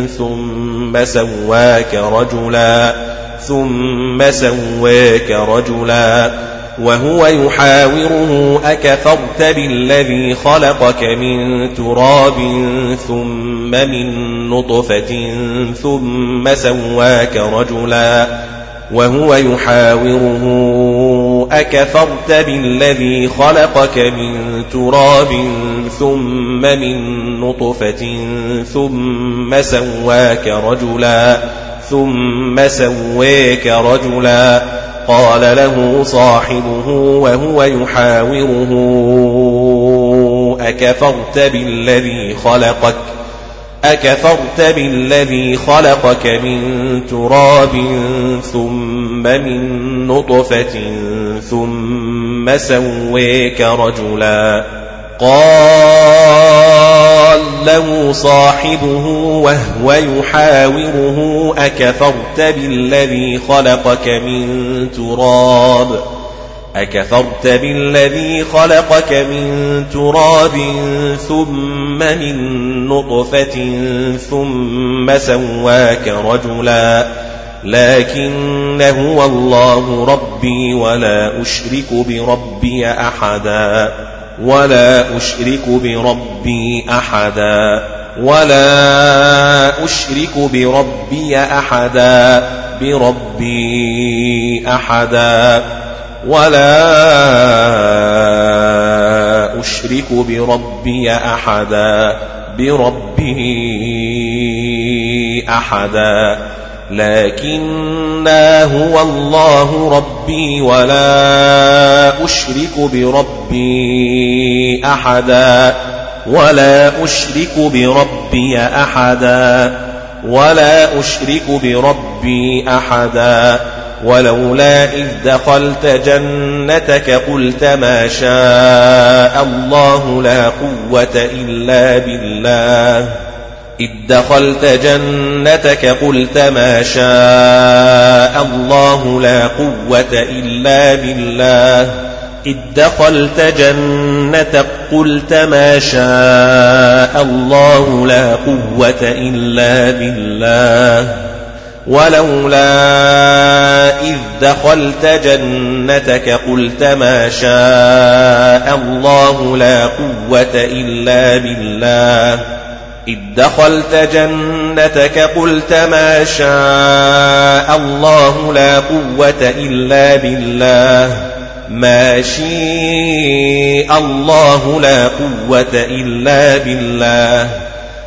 ثم سواك رجلا ثم سواك رجلا. وهو يحاوره أكفرت بالذي خلقك من تراب ثم من نطفة ثم سواك رجلا. وهو يحاوره أكفرت بالذي خلقك من تراب ثم من نطفة ثم سواك رجلا ثم سويك رجلا قال له صاحبه وهو يحاوره أكفرت بالذي خلقك أكفرت بالذي خلقك من تراب ثم من نطفة ثم سويك رجلا قال له صاحبه وهو يحاوره أكفرت بالذي خلقك من تراب أكفرت بالذي خلقك من تراب ثم من نطفة ثم سواك رجلا لكن هو الله ربي ولا أشرك بربي أحدا ولا أشرك بربي أحدا ولا أشرك بربي أحدا بربي أحدا ولا أشرك بربي أحدا بربه أحدا. لكنا هو الله ربي ولا أشرك بربي أحدا ولا أشرك بربي أحدا ولا أشرك بربي أحدا. ولولا إذ دخلت جنتك قلت ما شاء الله لا قوة إلا بالله. إذ دخلت جنتك قلت ما شاء الله لا قوة إلا بالله. إذ دخلت جنتك قلت ما شاء الله لا قوة إلا بالله. ولولا إذ دخلت جنتك قلت ما شاء الله لا قوة إلا بالله. إذ دخلت جنتك قلت ما شاء الله لا قوة إلا بالله. ما شاء الله لا قوة إلا بالله.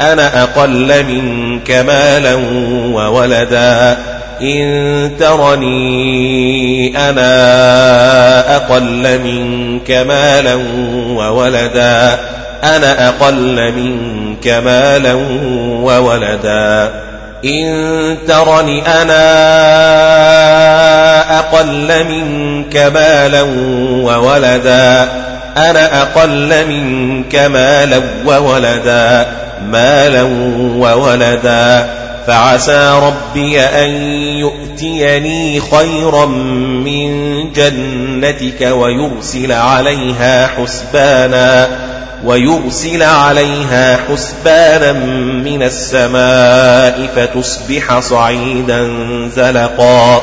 أنا أقل منك مالا وولدا. إن ترني أنا أقل منك مالا وولدا. أنا أقل منك مالا وولدا. إن ترني أنا أقل منك مالا وولدا. أنا أقل منك مالا وولدا. مالا وولدا فعسى ربي أن يؤتيني خيرا من جنتك ويرسل عليها حسبانا ويرسل عليها حسبانا من السماء فتصبح صعيدا زلقا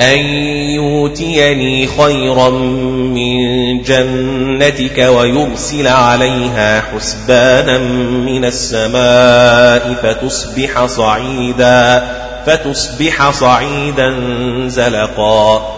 أن يؤتيني خيرا من جنتك ويرسل عليها حسبانا من السماء فتصبح صعيدا فتصبح صعيدا زلقا.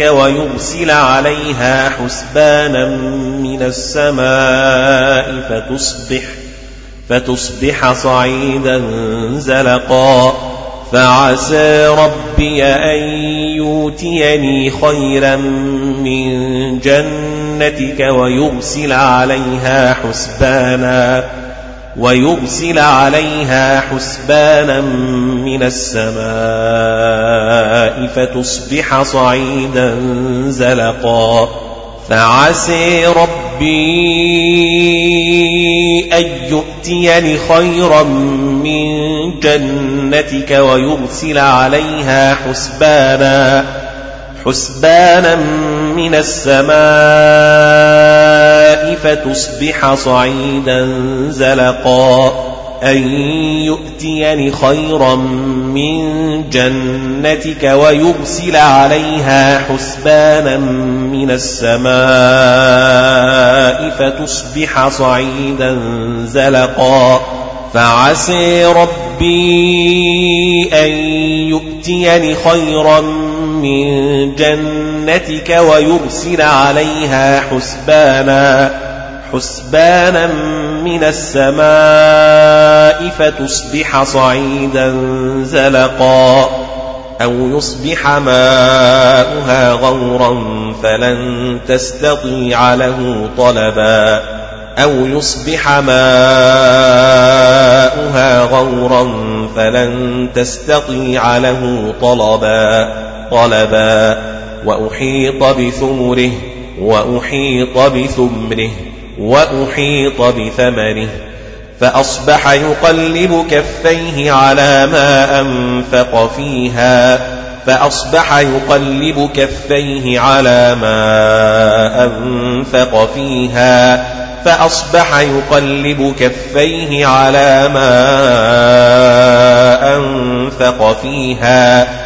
ويرسل عليها حسبانا من السماء فتصبح فتصبح صعيدا زلقا. فعسى ربي أن يؤتيني خيرا من جنتك ويرسل عليها حسبانا. ويرسل عليها حسبانا من السماء فتصبح صعيدا زلقا. فعسي ربي أن يؤتيني خيرا من جنتك ويرسل عليها حسبانا حسبانا من السماء فتصبح صعيدا زلقا. أن يؤتيني خيرا من جنتك ويرسل عليها حسبانا من السماء فتصبح صعيدا زلقا. فعسي ربي أن يؤتيني خيرا من جنتك ويرسل عليها حسبانا حسبانا من السماء فتصبح صعيدا زلقا أو يصبح ماؤها غورا فلن تستطيع له طلبا أو يصبح ماؤها غورا فلن تستطيع له طلبا. طلبا وأحيط بثمره وأحيط بثمره وأحيط بثمره فأصبح يقلب كفيه على ما أنفق فيها فأصبح يقلب كفيه على ما أنفق فيها فأصبح يقلب كفيه على ما أنفق فيها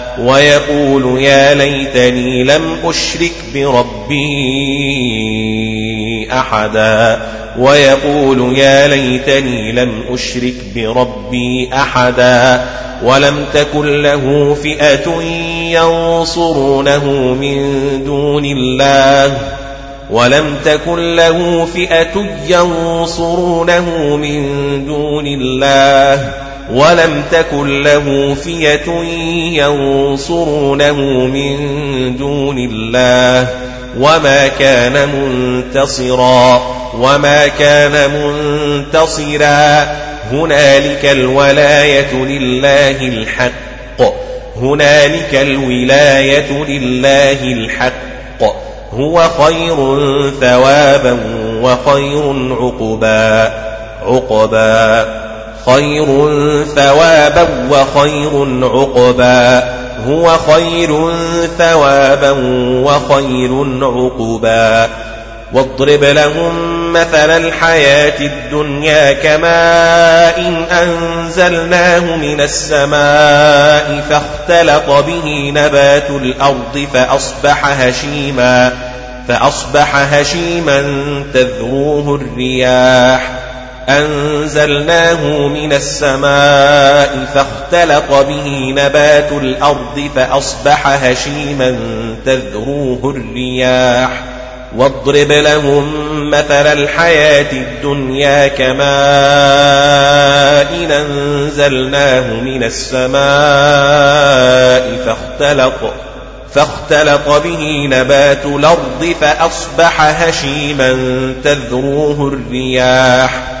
ويقول يا ليتني لم أشرك بربي أحدا. ويقول يا ليتني لم أشرك بربي أحدا. ولم تكن له فئة ينصرونه من دون الله. ولم تكن له فئة ينصرونه من دون الله. ولم تكن له فئة ينصرونه من دون الله وما كان منتصرا وما كان منتصرا هنالك الولاية لله الحق هنالك الولاية لله الحق هو خير ثوابا وخير عقبا عقبا خير ثوابا وخير عقبا. هو خير ثوابا وخير عقبا. واضرب لهم مثل الحياة الدنيا كماء إن أنزلناه من السماء فاختلط به نبات الأرض فأصبح هشيما فأصبح هشيما تذروه الرياح. أنزلناه من السماء فاختلط به نبات الأرض فأصبح هشيما تذروه الرياح. واضرب لهم مثل الحياة الدنيا كماء أنزلناه من السماء فاختلط فاختلط به نبات الأرض فأصبح هشيما تذروه الرياح.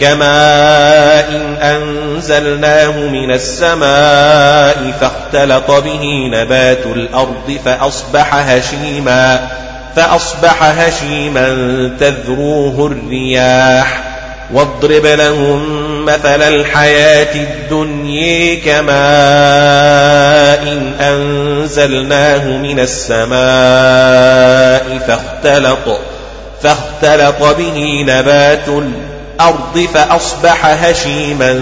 كما إن أنزلناه من السماء فاختلط به نبات الأرض فأصبح هشيما فأصبح هشيما تذروه الرياح واضرب لهم مثل الحياة الدنيا كما إن أنزلناه من السماء فاختلط فاختلط به نبات الأرض الأرض فأصبح هشيما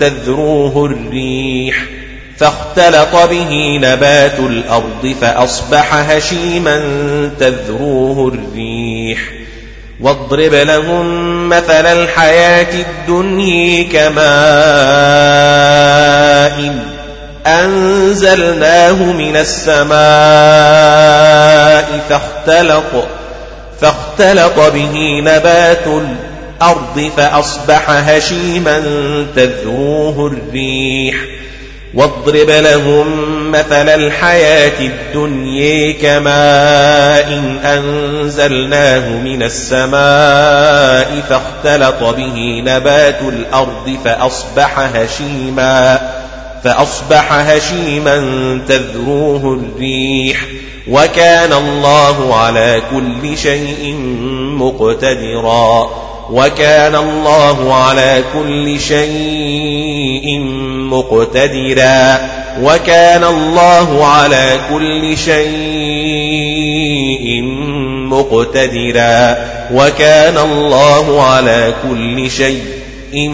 تذروه الريح فاختلط به نبات الأرض فأصبح هشيما تذروه الريح. واضرب لهم مثل الحياة الدنيا كماء أنزلناه من السماء فاختلط فاختلط به نبات الأرض الأرض فأصبح هشيما تذروه الريح. واضرب لهم مثل الحياة الدنيا كماء إن أنزلناه من السماء فاختلط به نبات الأرض فأصبح هشيما فأصبح هشيما تذروه الريح. وكان الله على كل شيء مقتدرا. وكان الله على كل شيء مقتدرا. وكان الله على كل شيء مقتدرا. وكان الله على كل شيء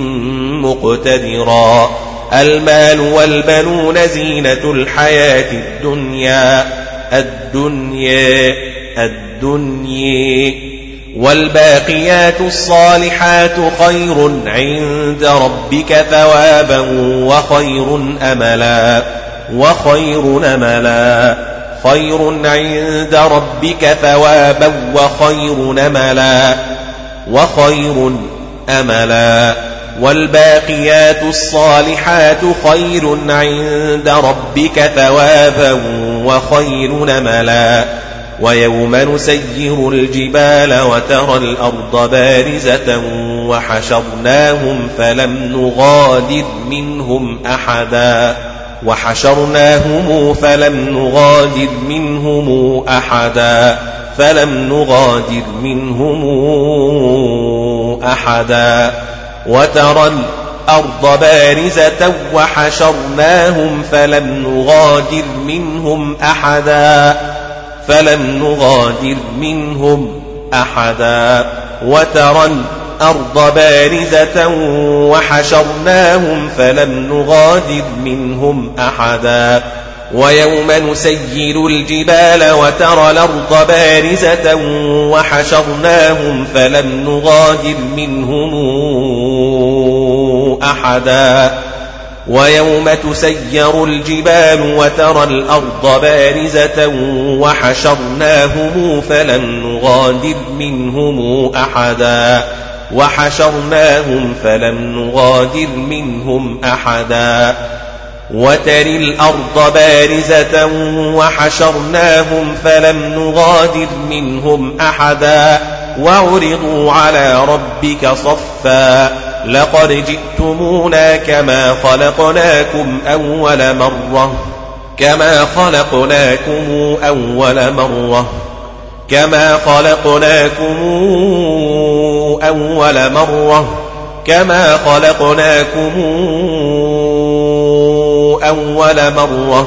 مقتدرا. المال والبنون زينة الحياة الدنيا. الدنيا الدنيا. والباقيات الصالحات خير عند ربك ثوابا وخير أملا وخير أملا خير عند ربك ثوابا وخير أملا وخير أملا. والباقيات الصالحات خير عند ربك ثوابا وخير نملا. ويوم نسير الجبال وترى الأرض بارزة وحشرناهم فلم نغادر منهم أحدا وحشرناهم فلم نغادر منهم أحدا فلم نغادر منهم أحدا وترى الأرض بارزة وحشرناهم فلم نغادر منهم أحدا فلم نغادر منهم أحدا وترى الأرض بارزة وحشرناهم فلم نغادر منهم أحدا ويوم نسير الجبال وترى الأرض بارزة وحشرناهم فلم نغادر منهم أحدا ويوم تسير الجبال وترى الأرض بارزة وحشرناهم فلم نغادر منهم أحدا وحشرناهم فلم نغادر منهم أحدا وتري الأرض بارزة وحشرناهم فلم نغادر منهم أحدا وعرضوا على ربك صفا لقد جئتمونا كما خلقناكم أول مرة. كما خلقناكم أول مرة. كما خلقناكم أول مرة. كما خلقناكم أول مرة.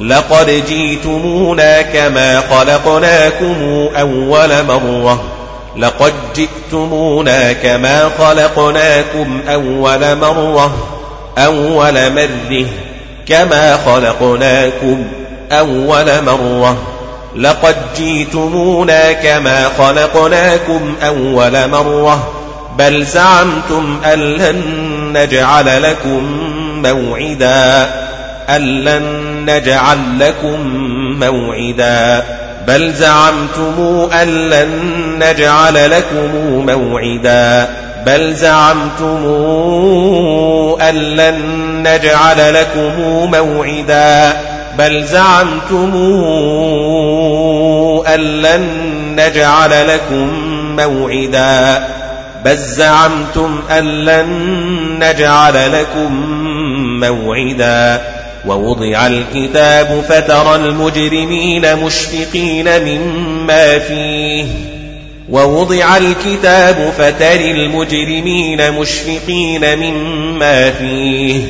لقد جئتمونا كما خلقناكم أول مرة. لقد جئتمونا كما خلقناكم أول مرة أول مرة كما خلقناكم أول مرة. لقد جئتمونا كما خلقناكم أول مرة بل زعمتم أن لن نجعل لكم موعدا أن لن نجعل لكم موعدا. بل زعمتم أن لن نجعل لكم موعدا بل زعمتم أن لن نجعل لكم موعدا بل زعمتم أن لن نجعل لكم موعدا بل زعمتم أن لن نجعل لكم موعدا ووضع الكتاب فترى المجرمين مشفقين مما فيه. ووضع الكتاب فترى المجرمين مشفقين مما فيه.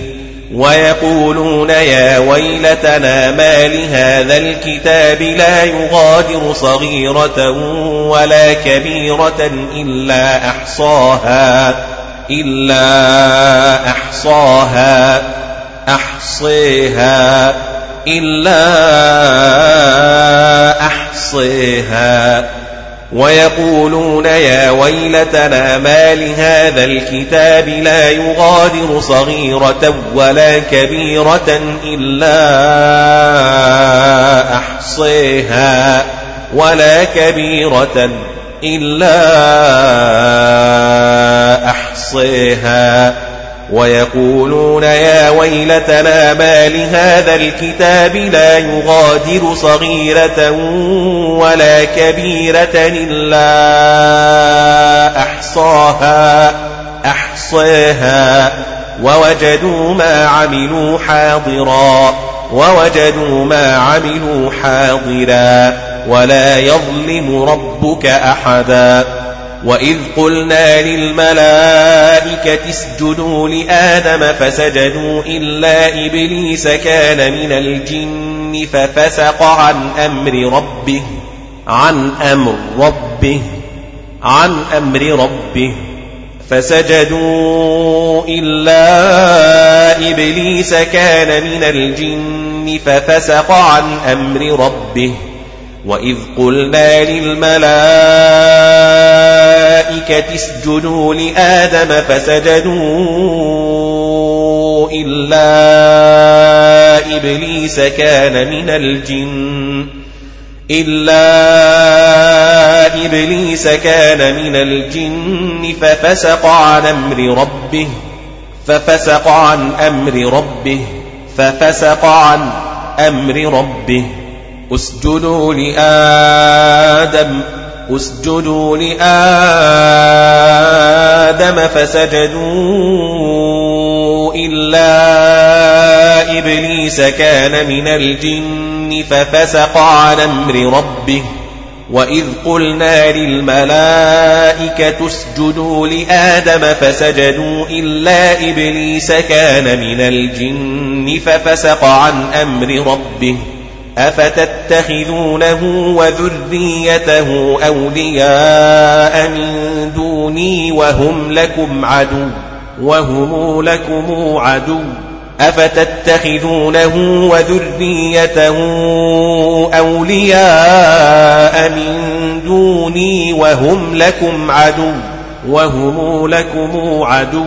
ويقولون يا ويلتنا ما لهذا الكتاب لا يغادر صغيرة ولا كبيرة إلا أحصاها إلا أحصاها. أحصيها إلا أحصيها. ويقولون يا ويلتنا ما لهذا الكتاب لا يغادر صغيرة ولا كبيرة إلا أحصيها ولا كبيرة إلا أحصيها. ويقولون يا ويلتنا ما لهذا الكتاب لا يغادر صغيرة ولا كبيرة إلا أحصاها أحصاها. ووجدوا ما عملوا حاضرا ووجدوا ما عملوا حاضرا. ولا يظلم ربك أحدا. وإذ قلنا للملائكة اسجدوا لآدم فسجدوا إلا إبليس كان من الجن ففسق عن أمر ربه عن أمر ربه عن أمر ربه. فسجدوا إلا إبليس كان من الجن ففسق عن أمر ربه. وإذ قلنا للملائكة اسجدوا لآدم فسجدوا إلا إبليس كان من الجن إلا إبليس كان من الجن ففسق عن أمر ربه ففسق عن أمر ربه ففسق عن أمر ربه اسجدوا لآدم اسجدوا لآدم فسجدوا إلا إبليس كان من الجن ففسق عن أمر ربه. وإذ قلنا للملائكة اسجدوا لآدم فسجدوا إلا إبليس كان من الجن ففسق عن أمر ربه. أفتتخذونه وذريته أولياء من دوني وهم لكم عدو وهم لكم عدو أفتتخذونه وذريته أولياء من دوني وهم لكم عدو وهم لكم عدو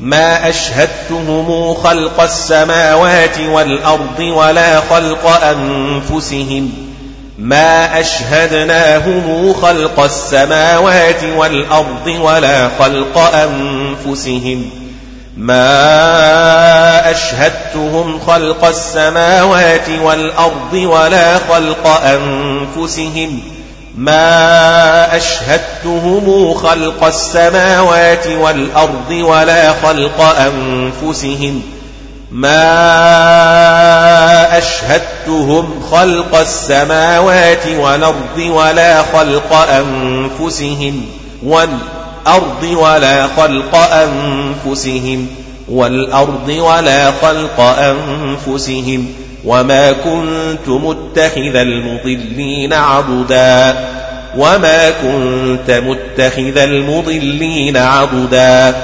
ما أشهدتهم خلق السماوات والأرض ولا خلق أنفسهم ما أشهدناهم خلق السماوات والأرض ولا خلق أنفسهم ما أشهدتهم خلق السماوات والأرض ولا خلق أنفسهم ما أشهدتهم خلق السماوات والأرض ولا خلق أنفسهم ما أشهدتهم خلق السماوات والأرض ولا خلق أنفسهم والأرض ولا خلق أنفسهم والأرض ولا خلق أنفسهم وما كنت متخذ المضلين عضدا وما كنت متخذ المضلين عضدا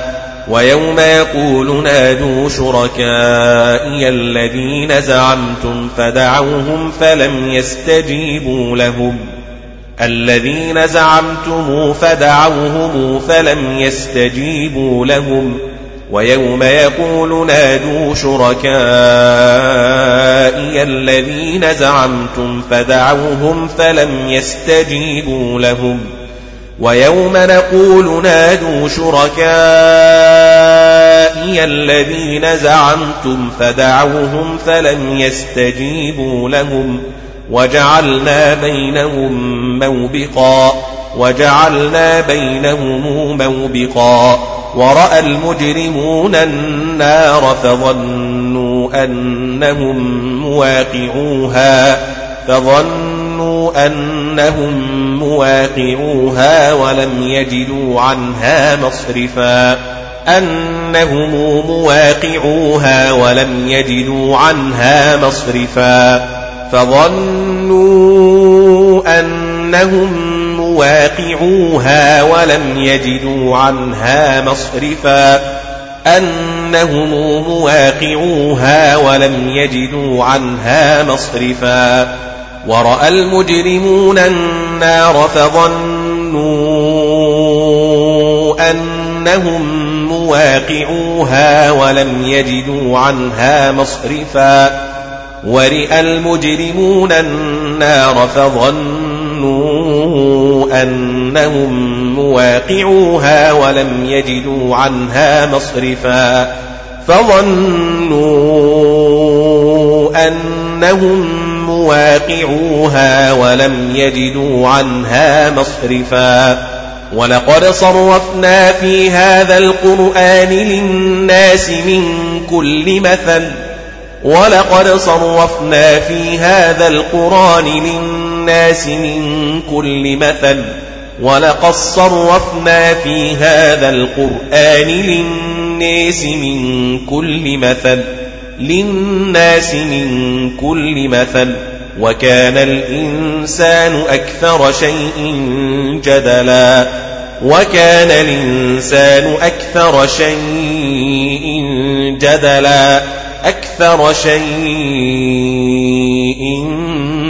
ويوم يقول نادوا شركائي الذين زعمتم فدعوهم فلم يستجيبوا لهم الذين زعمتم فدعوهم فلم يستجيبوا لهم ويوم يقول نادوا شركائي الذين زعمتم فدعوهم فلم يستجيبوا لهم. ويوم نقول نادوا شركائي الذين زعمتم فدعوهم فلم يستجيبوا لهم. وجعلنا بينهم موبقا وجعلنا بينهم موبقا. ورأى المجرمون النار فظنوا أنهم مواقعوها فظنوا أنهم مواقعوها ولم يجدوا عنها مصرفا أنهم مواقعوها ولم يجدوا عنها مصرفا فظنوا أنهم واقعوها ولم يجدوا عنها مصرفا أنهم مواقعوها ولم يجدوا عنها مصرفا. ورأى المجرمون النار فظنوا أنهم مواقعوها ولم يجدوا عنها مصرفا. ورئ المجرمون النار فظنوا أنهم مواقعوها ولم يجدوا عنها مصرفا فظنوا أنهم مواقعوها ولم يجدوا عنها مصرفا ولقد صرفنا في هذا القرآن للناس من كل مثل ولقد صرفنا في هذا القرآن للناس من كل مثل ولقد صرفنا في هذا القرآن للناس من كل مثل للناس من كل مثل وكان الإنسان أكثر شيء جدلا وكان الإنسان أكثر شيء جدلا أكثر شيء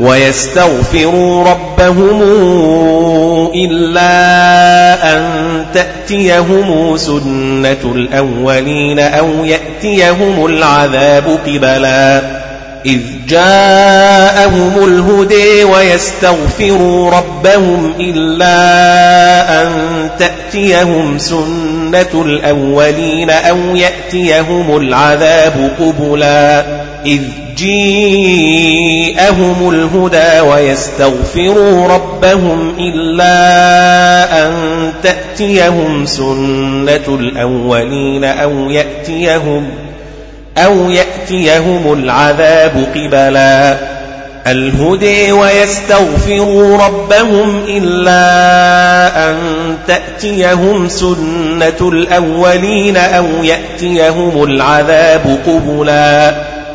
ويستغفروا ربهم إلا أن تأتيهم سنة الأولين أو يأتيهم العذاب قبلا. إذ جاءهم الهدي ويستغفروا ربهم إلا أن تأتيهم سنة الأولين أو يأتيهم العذاب قبلا. إذ جيءهم الهدى ويستغفروا ربهم إلا أن تأتيهم سنة الأولين أو يأتيهم أو يأتيهم العذاب قبلا. الهدي ويستغفروا ربهم إلا أن تأتيهم سنة الأولين أو يأتيهم العذاب قبلا.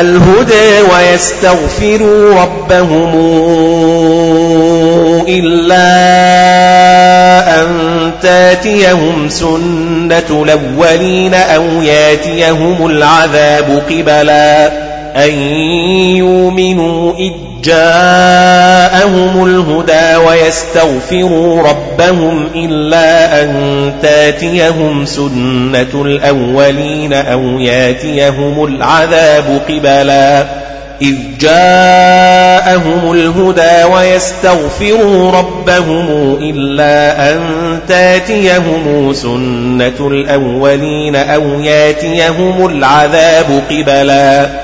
الهدى ويستغفروا ربهم إلا أن تاتيهم سنة الأولين أو ياتيهم العذاب قبلا. أن يؤمنوا إذ جاءهم الهدى ويستغفروا ربهم إلا أن تاتيهم سنة الأولين أو ياتيهم العذاب قبلا. إذ جاءهم الهدى ويستغفروا ربهم إلا أن تاتيهم سنة الأولين أو ياتيهم العذاب قبلا.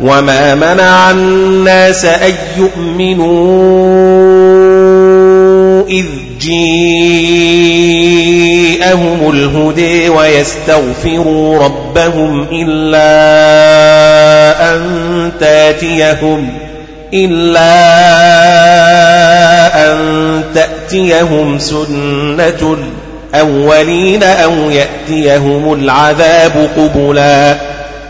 وما منع الناس أن يؤمنوا إذ جيءهم الهدي ويستغفروا ربهم إلا أن تاتيهم إلا أن تأتيهم سنة الأولين أو يأتيهم العذاب قبلا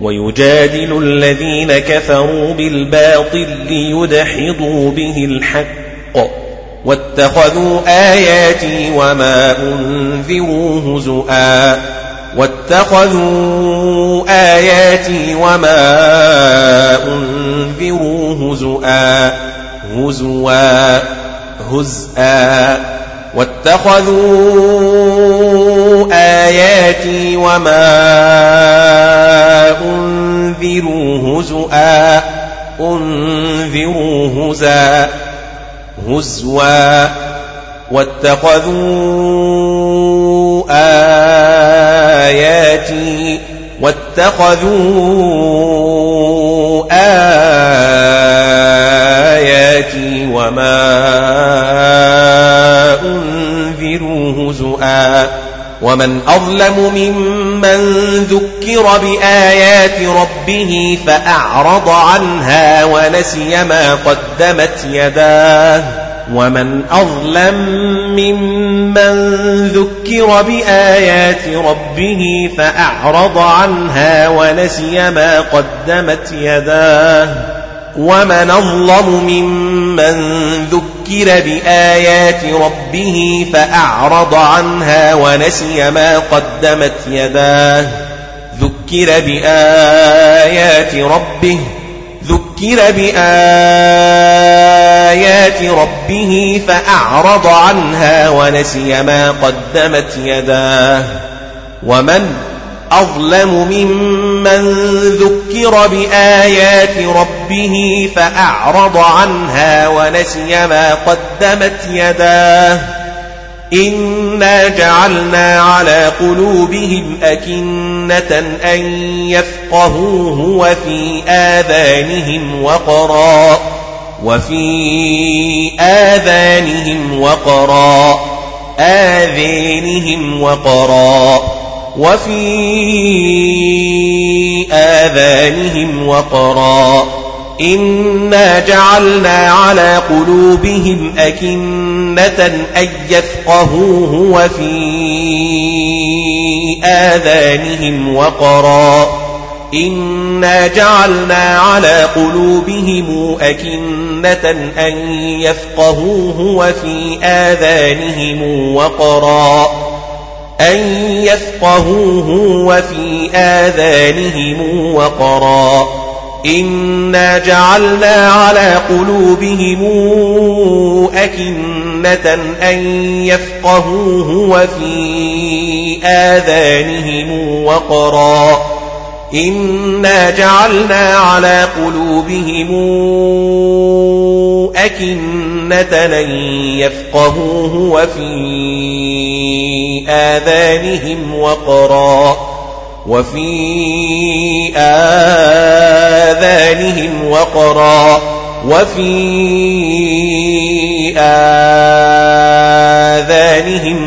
ويجادل الذين كفروا بالباطل ليدحضوا به الحق واتخذوا آياتي وما أنذروا هزؤا واتخذوا آياتي وما أنذروا هزؤا هزوا هزءا. واتخذوا آياتي وما أنذروا هزؤا أنذروا هزا هزوا. واتخذوا آياتي واتخذوا آياتي وما أنذروا هزؤا ومن أظلم ممن ذكر بآيات ربه فأعرض عنها ونسي ما قدمت يداه. ومن أظلم ممن ذكر بآيات ربه فأعرض عنها ونسي ما قدمت يداه. ومن أظلم ممن ذكر بآيات ربه فأعرض عنها ونسي ما قدمت يداه ذكر بآيات ربه ذكر بآيات ربه فأعرض عنها ونسي ما قدمت يداه ومن أظلم ممن ذكر بآيات ربه فأعرض عنها ونسي ما قدمت يداه. إنا جعلنا على قلوبهم أكنة أن يفقهوه وفي آذانهم وقرا وفي آذانهم وقرا آذانهم وقرا. وفي آذانهم وقرا إنا جعلنا على قلوبهم أكنة أن يفقهوه وفي آذانهم وقرا إنا جعلنا على قلوبهم أكنة أن يفقهوه وفي آذانهم وقرا أن يفقهوه وفي آذانهم وقرا إنا جعلنا على قلوبهم أكنة أن يفقهوه وفي آذانهم وقرا إنا جعلنا على قلوبهم أكنة أن يفقهوه وفي آذانهم وقرا وفي آذانهم وقرا وفي آذانهم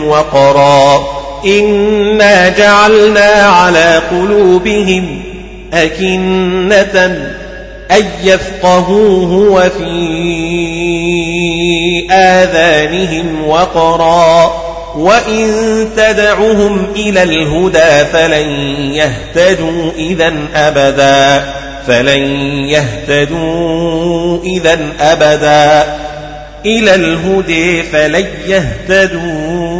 وقرا إنا جعلنا على قلوبهم أكنة أن يفقهوه وفي آذانهم وقرا وإن تدعهم إلى الهدى فلن يهتدوا إذا أبدا فلن يهتدوا إذا أبدا إلى الهدى فلن يهتدوا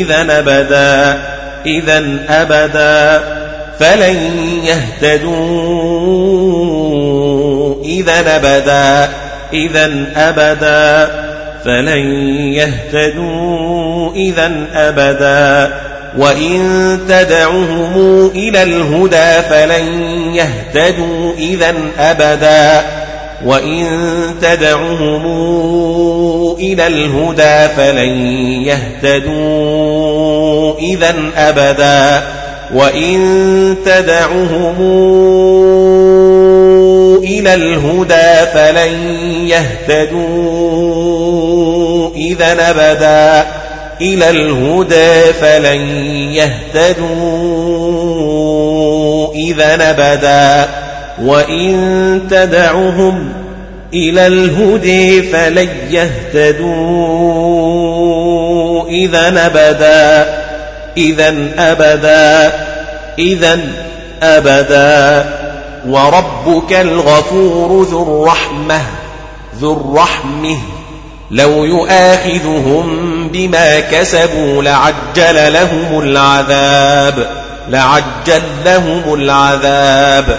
إذا أبدا إذا أبدا فلن يهتدوا. إذا أبدا إذا أبدا فلن يهتدوا. إذا أبدا وإن تدعهم إلى الهدى فلن يهتدوا. إذا أبدا وإن تدعهم إلى الهدى فلن يهتدوا إذا أبدا وإن تدعهم إلى الهدى فلن يهتدوا إذا أبدا إلى الهدى فلن يهتدوا إذا نبدا وإن تدعهم إلى الهدى فلن يهتدوا إذا نبدا إذا أبدا إذا أبدا. وربك الغفور ذو الرحمة ذو الرحمه لو يؤاخذهم بما كسبوا لعجل لهم العذاب لعجل لهم العذاب.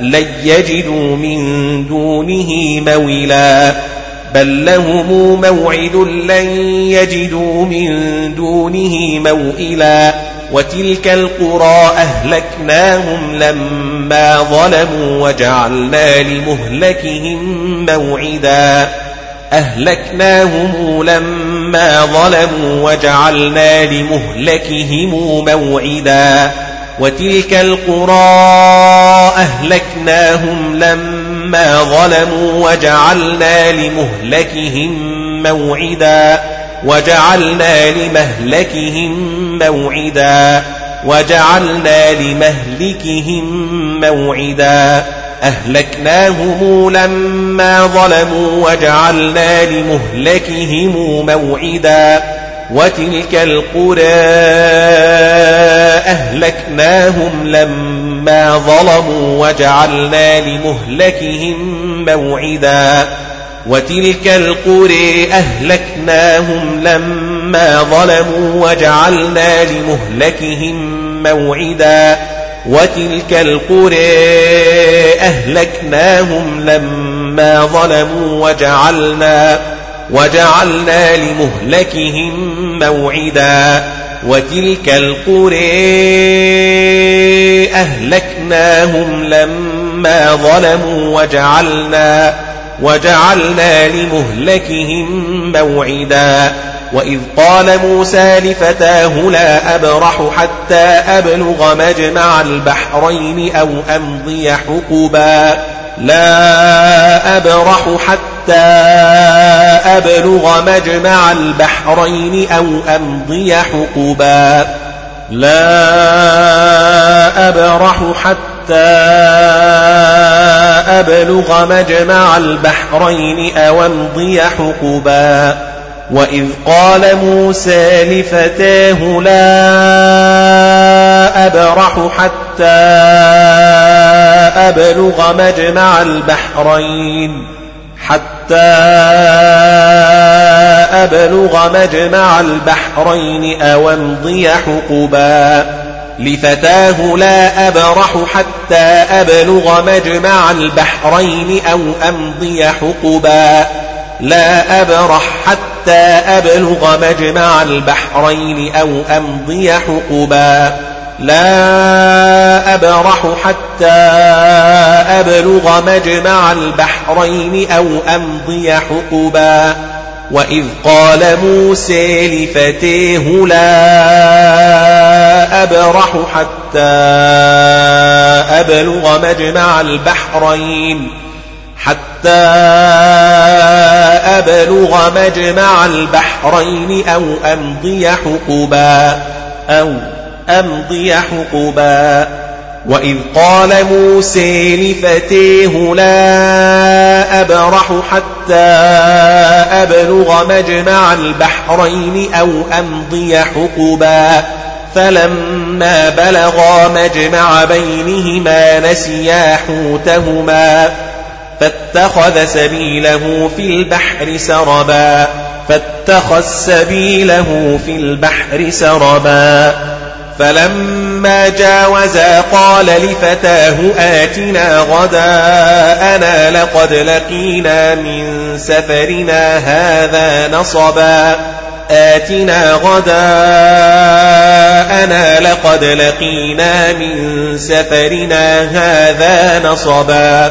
لن يجدوا من دونه موئلا بل لهم موعد لن يجدوا من دونه موئلا وتلك القرى أهلكناهم لما ظلموا وجعلنا لمهلكهم موعدا أهلكناهم لما ظلموا وجعلنا لمهلكهم موعدا وتلك القرى أهلكناهم لما ظلموا وجعلنا لمهلكهم موعدا وجعلنا لمهلكهم موعدا وجعلنا لمهلكهم موعدا. أهلكناهم لما ظلموا وجعلنا لمهلكهم موعدا. وتلك القرى أهلكناهم لما ظلموا وجعلنا لمهلكهم موعدا. وتلك القرى أهلكناهم لما ظلموا وجعلنا لمهلكهم موعدا. وتلك القرى أهلكناهم لما ظلموا وجعلنا وجعلنا لمهلكهم موعدا وتلك القرى أهلكناهم لما ظلموا وجعلنا وجعلنا لمهلكهم موعدا وإذ قال موسى لفتاه لا أبرح حتى أبلغ مجمع البحرين أو أمضي حقبا لا أبرح حتى أبلغ مجمع البحرين أو أمضي حقبا. لا أبرح حتى أبلغ مجمع البحرين أو أمضي حقبا. وإذ قال موسى لفتاه لا أبرح حتى أبلغ مجمع البحرين. حتى أبلغ مجمع البحرين أو امضي حقبا لفتاه لا أبرح حتى أبلغ مجمع البحرين أو أمضي حقبا لا أبرح حتى أبلغ مجمع البحرين أو أمضي حقبا لا أبرح حتى أبلغ مجمع البحرين أو أمضي حقبا. وإذ قال موسى لفتيه لا أبرح حتى أبلغ مجمع البحرين. حتى أبلغ مجمع البحرين أو أمضي حقبا. أو أمضي حقبا. وإذ قال موسى لفتيه لا أبرح حتى أبلغ مجمع البحرين أو أمضي حقبا. فلما بلغا مجمع بينهما نسيا حوتهما. فاتخذ سبيله في البحر سربا. فاتخذ سبيله في البحر سربا. فلما جاوزا قال لفتاه آتنا غداءنا لقد لقينا من سفرنا هذا نصبا. آتنا غداءنا لقد لقينا من سفرنا هذا نصبا.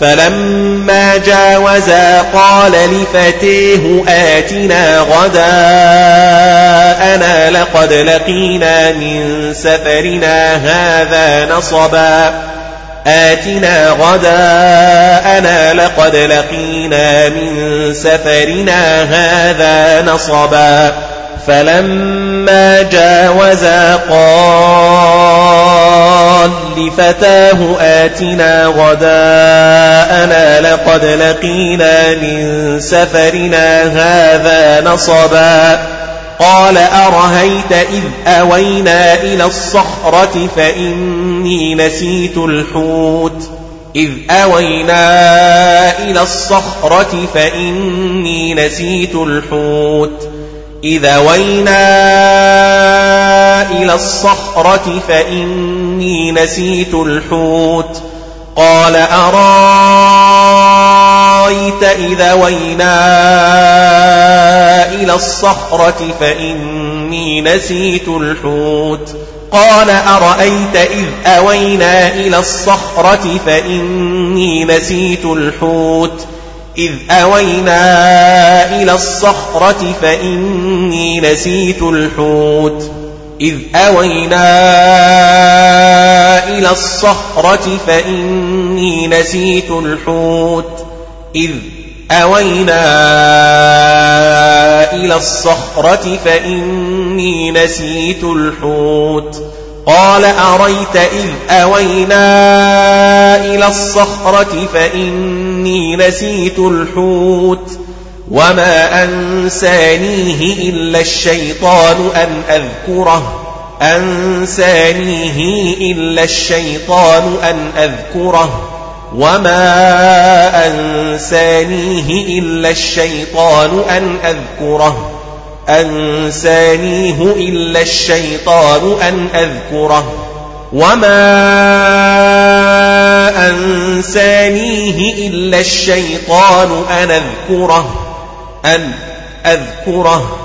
فلما جاوزا قال لفتيه آتنا غداءنا لقد لقينا من سفرنا هذا نصبا. آتنا غداءنا لقد لقينا من سفرنا هذا نصبا. فلما جاوزا قال لفتاه آتنا غداءنا لقد لقينا من سفرنا هذا نصبا قال أرهيت إذ أوينا إلى الصخرة فإني نسيت الحوت إذ أوينا إلى الصخرة فإني نسيت الحوت إذا وينا إلى الصخرة فإني نسيت الحوت. قال أرأيت إذا وينا إلى الصخرة فإني نسيت الحوت. قال أرأيت إذ أوينا إلى الصخرة فإني نسيت الحوت. إذ أوينا إلى الصخرة فإني نسيت الحوت. إذ أوينا إلى الصخرة فإني نسيت الحوت. إذ أوينا إلى الصخرة فإني نسيت الحوت. قال أريت إذ أوينا إلى الصخرة فإني نسيت الحوت وما أنسانيه إلا الشيطان أن أذكره أنسانيه إلا الشيطان أن أذكره وما أنسانيه إلا الشيطان أن أذكره أنسانيه إلا الشيطان أن أذكره. وما أنسانيه إلا الشيطان أن أذكره. أن أذكره.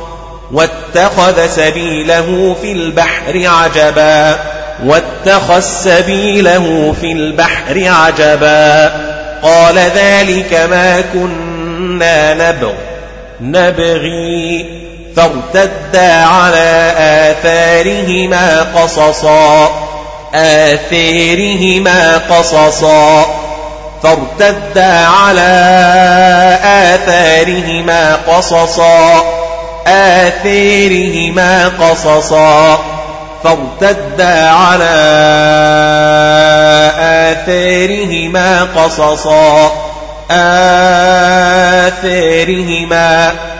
واتخذ سبيله في البحر عجبا. واتخذ سبيله في البحر عجبا. قال ذلك ما كنا نبغ نبغي فارتدا على آثارهما قصصا آثارهما قصصا. فارتدا على آثارهما قصصا آثارهما قصصا. فارتدا على آثارهما قصصا آثارهما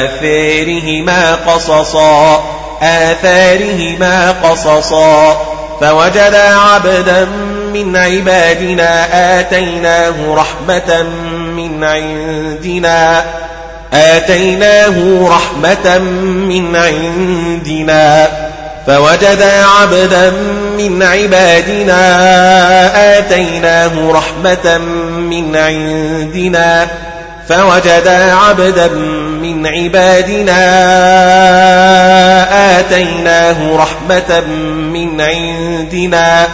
آثارهما قصصا آثارهما قصصا. فوجدا عبدا من عبادنا آتيناه رحمة من عندنا آتيناه رحمة من عندنا. فوجدا عبدا من عبادنا آتيناه رحمة من عندنا. فوجدا عبدا من عبادنا آتيناه رحمة من عندنا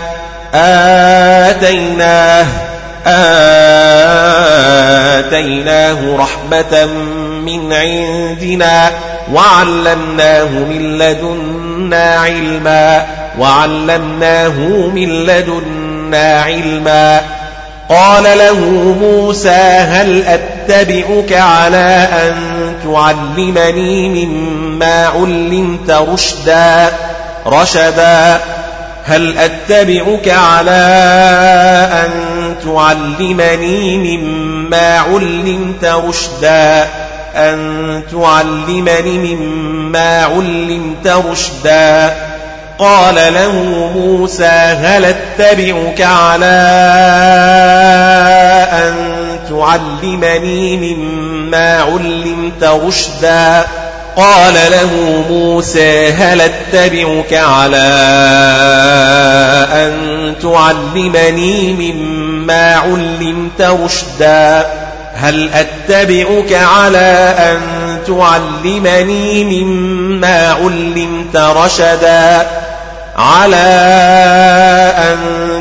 آتيناه آتيناه رحمة من عندنا وعلمناه من لدنا علما وعلمناه من لدنا علما قال له موسى هل أتبعك على أن تعلمني مما علمت رشدا رشدا. هل أتبعك على أن تعلمني مما علمت رشدا؟ أن تعلمني مما علمت رشدا. قال له موسى هل أتبعك على أن تعلمني مما علمت رشدا. قال له موسى هل أتبعك على أن تعلمني مما علمت رشدا؟ هل أتبعك على أن تعلمني مما علمت رشدا؟ على أن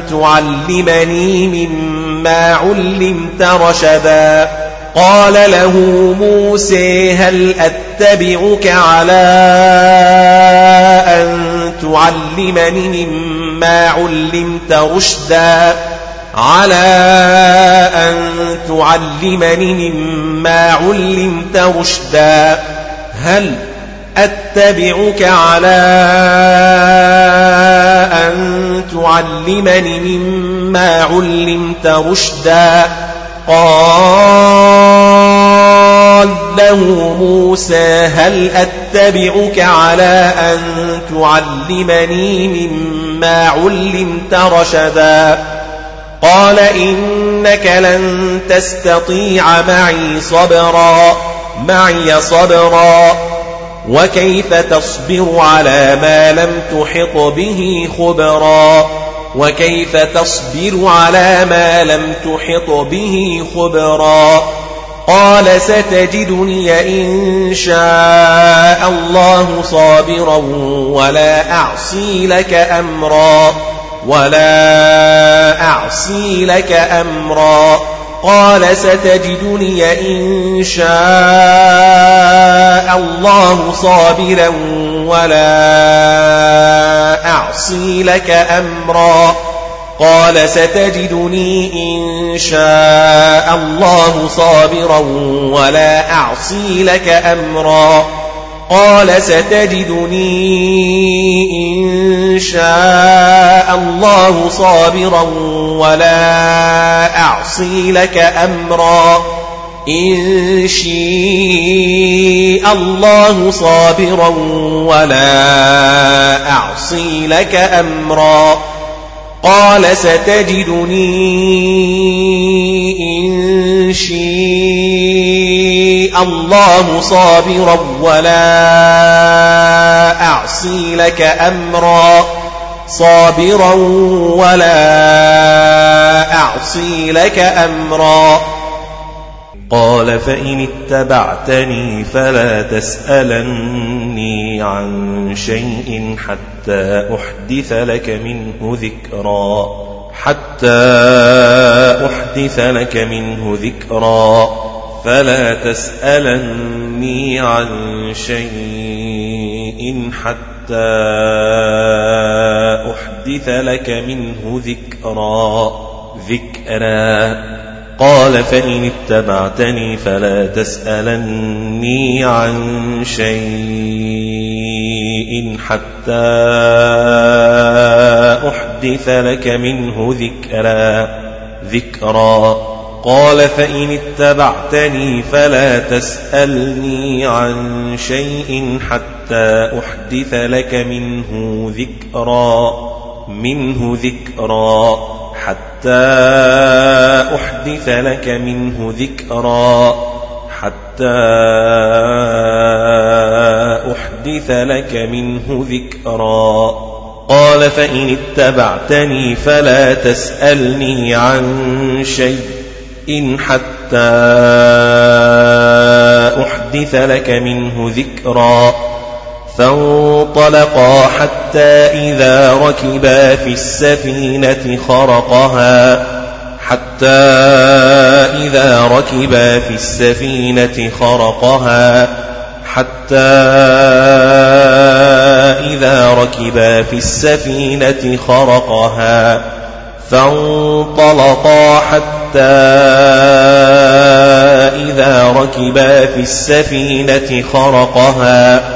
تعلمني مما علمت رشدا. قال له موسى هل أتبعك على أن تعلمني مما علمت رشدا؟ على أن تعلمني مما علمت رشدا. هل أتبعك على أن تعلمني مما علمت رشدا. قال له موسى هل أتبعك على أن تعلمني مما علمت رشدا؟ قال إنك لن تستطيع معي صبرا معي صبرا. وكيف تصبر على ما لم تحط به خبرا؟ وكيف تصبر على ما لم تحط به خبرا؟ قال ستجدني إن شاء الله صابرا ولا أعصي لك أمرا ولا أعصي لك أمرا. قال ستجدني إن شاء الله صابرا ولا أعصي لك أمرا. قال ستجدني إن شاء الله صابرا ولا أعصي لك أمرا. قال ستجدني إن شاء الله صابرا ولا أعصي لك أمرا. إن شاء الله صابرا ولا أعصي لك أمرا. قال ستجدني إن شاء الله صابرا ولا أعصي لك أمرا صابرا ولا أعصي لك أمرا قال فإن اتبعتني فلا تسألني عن شيء حتى أحدث لك منه ذكرا. حتى أحدث لك منه ذكرا. فلا تسألني عن شيء حتى أحدث لك منه ذكرا. ذكرا. قال فإن اتبعتني فلا تسألني عن شيء حتى أحدث لك منه ذكرا. ذكرا. قال فإن اتبعتني فلا تسألني عن شيء حتى أحدث لك منه ذكرا. منه ذكرا. حتى أحدث لك منه ذكرا. حتى أحدث لك منه ذكرا. قال فإن اتبعتني فلا تسألني عن شيء. إن حتى أحدث لك منه ذكرا. فانطلقا حتى إذا ركبا في السفينة خرقها. حتى إذا ركبا في السفينة خرقها. حتى إذا ركبا في السفينة خرقها. فانطلقا حتى إذا ركبا في السفينة خرقها.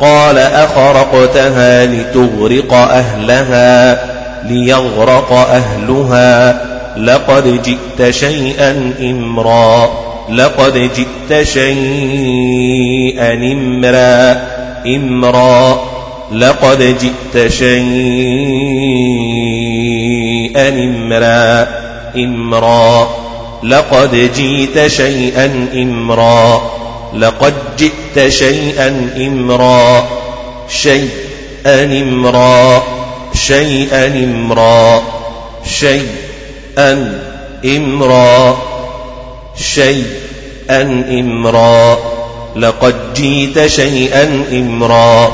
قال أخرقتها لتغرق أهلها ليغرق أهلها. لقد جئت شيئا إمرا لقد جئت شيئا إمرا إمرا. لقد جئت شيئا إمرا إمرا. لقد جئت شيئا إمرا. لقد جئت شيئا إمرا. شيئا إمرا. شيئا إمرا. شيئا إمرا. شيئا إمرا. لقد جئت شيئا إمرا.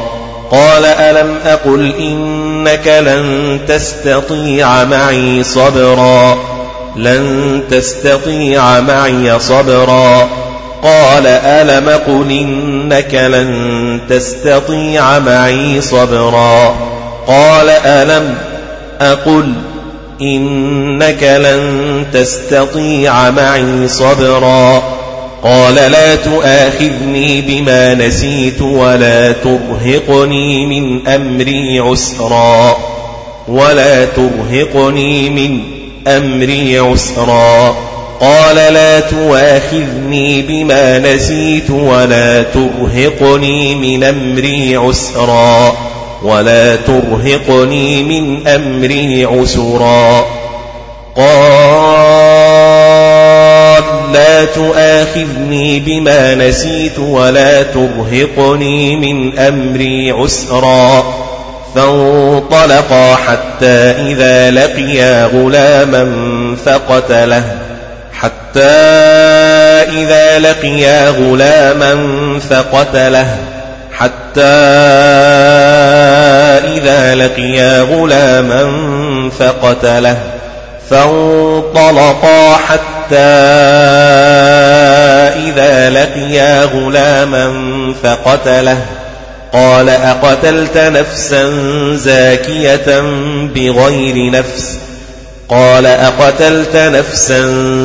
قال ألم أقل إنك لن تستطيع معي صبرا. لن تستطيع معي صبرا. قال ألم قل إنك لن تستطيع معي صبرا قال ألم أقل إنك لن تستطيع معي صبرا قال لا تؤاخذني بما نسيت ولا ترهقني من أمري عسرا ولا ترهقني من أمري عسرا قال لا تواخذني بما نسيت ولا ترهقني من أمري عسرا ولا ترهقني من أمري عسرا. قال لا تؤاخذني بما نسيت ولا ترهقني من أمري عسرا. فانطلقا حتى إذا لقيا غلاما فقتله. حتى إذا لقيا غلاما فقتله. حتى إذا لقيا غلاما فقتله. فانطلقا حتى إذا لقيا غلاما فقتله. قال أقتلت نفسا زاكية بغير نفس؟ قال أقتلت نفسا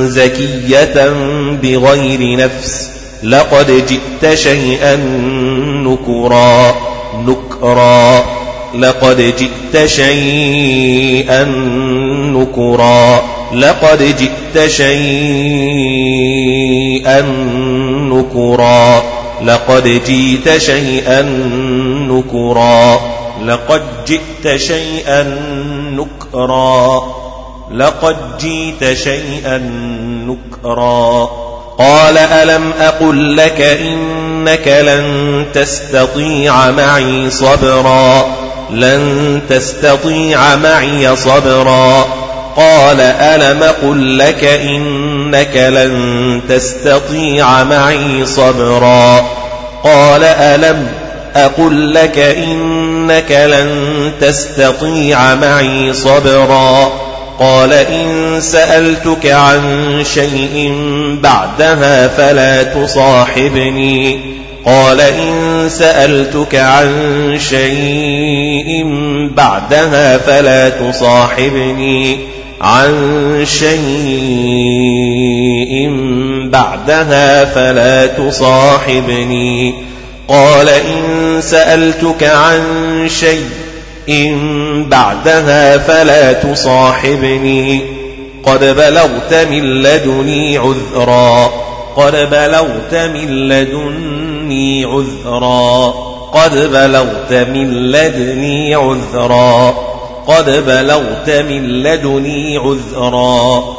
زكية بغير نفس لقد جئت شيئا نكرا نكرا. لقد جئت شيئا نكرا. لقد جئت شيئا نكرا. لقد جئت شيئا نكرا. لقد جئت شيئا نكرا. لقد جئت شيئا نكرا. قال ألم أقل لك إنك لن تستطيع معي صبرا؟ لن تستطيع معي صبرا. قال ألم قل لك إنك لن تستطيع معي صبرا؟ قال ألم أقل لك إنك لن تستطيع معي صبرا؟ قال إن سألتك عن شيء بعدها فلا تصاحبني. قال إن سألتك عن شيء بعدها فلا تصاحبني. عن شيء بعدها فلا تصاحبني. قال إن سألتك عن شيء بعدها فلا تصاحبني. قد بلغت من لدني عذرا. قد بلغت من لدني عذرا. قد بلغت من لدني عذرا. قد بلغت من لدني عذرا.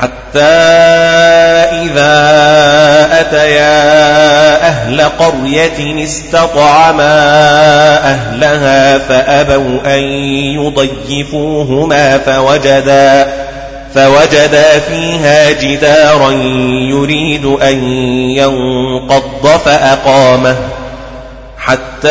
حتى إذا أتيا أهل قرية استطعما أهلها فأبوا أن يضيفوهما فوجدا فوجدا فيها جدارا يريد أن ينقض فأقامه. حتى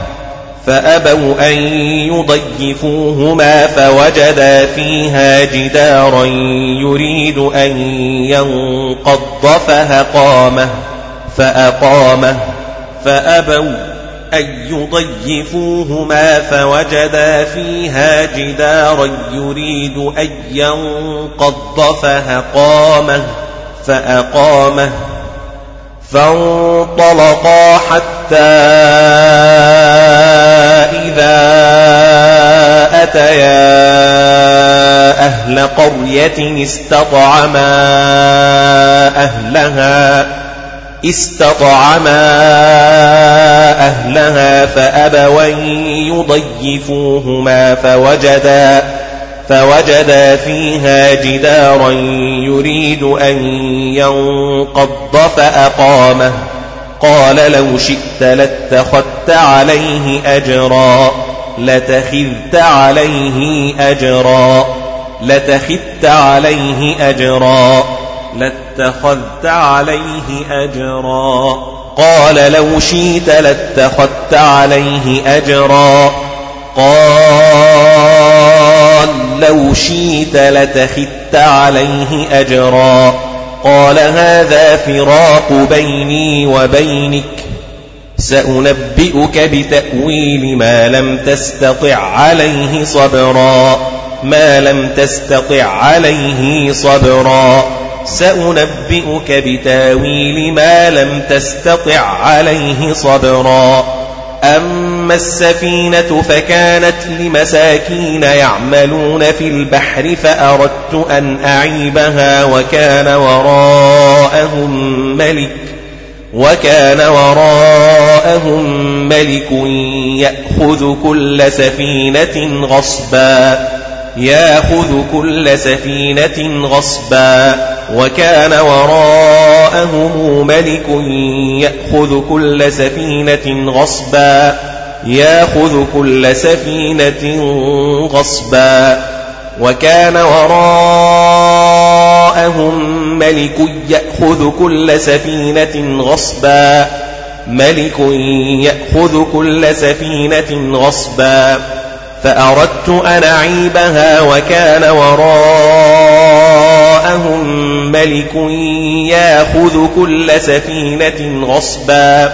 فأبوا أن يضيفوهما فوجدا فيها جدارا يريد أن ينقض فأقامه فأقامه فأبوا أن يضيفوهما فوجدا فيها جدارا يريد أن ينقض فأقامه فأقامه فانطلقا حتى إذا أتيا أهل قرية استطعما أهلها استطعما أهلها فأبوا يضيفوهما فوجدا فوجدا فيها جدارا يريد أن ينقض فأقامه. قال لو شئت لاتخذت عليه أجرا لتخذت عليه أجرا لتخذت عليه أجرا لاتخذت عليه أجرا. قال لو شئت لاتخذت عليه أجرا. قال لو شئت لتخذت عليه أجرا. قال هذا فراق بيني وبينك سأنبئك بتأويل ما لم تستطع عليه صبرا ما لم تستطع عليه صبرا. سأنبئك بتأويل ما لم تستطع عليه صبرا. أما السفينة فكانت لمساكين يعملون في البحر فأردت أن أعيبها وكان وراءهم ملك وكان وراءهم ملك يأخذ كل سفينة غصبا يأخذ كل سفينة غصبا وكان وراءهم ملك يأخذ كل سفينة غصبا ياخذ كل سفينة غصبا وكان وراءهم ملك يأخذ كل سفينة غصبا ملك يأخذ كل سفينة غصبا فأردت أن أعيبها وكان وراءهم ملك يأخذ كل سفينة غصبا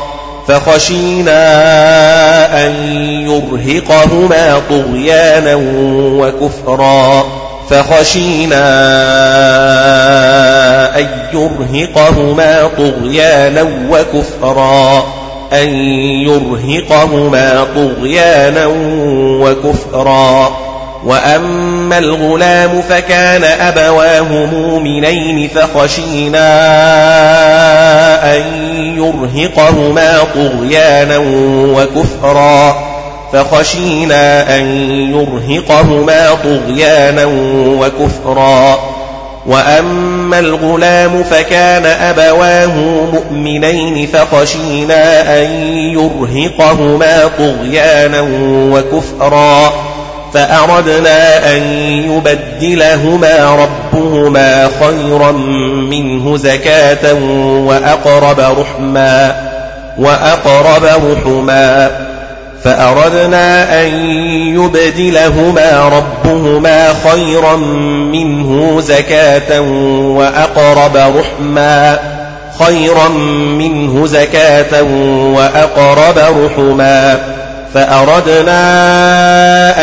فخشينا أن يرهقهما طغيانا وكفرا فخشينا أن يرهقهما طغيانا وكفرا أن يرهقهما طغيانا وكفرا وأما الغلام فكان أبواه مؤمنين فخشينا أن يرهقهما طغيانا وكفرا فخشينا أن يرهقهما طغيانا وكفرا وأما الغلام فكان أبواه مؤمنين فخشينا أن يرهقهما طغيانا وكفرا فأردنا أن يبدلهما ربهما خيرا منه زكاة وأقرب رحما وأقرب رحما فأردنا أن يبدلهما ربهما خيرا منه زكاة وأقرب رحما خيرا منه زكاة وأقرب رحما فأردنا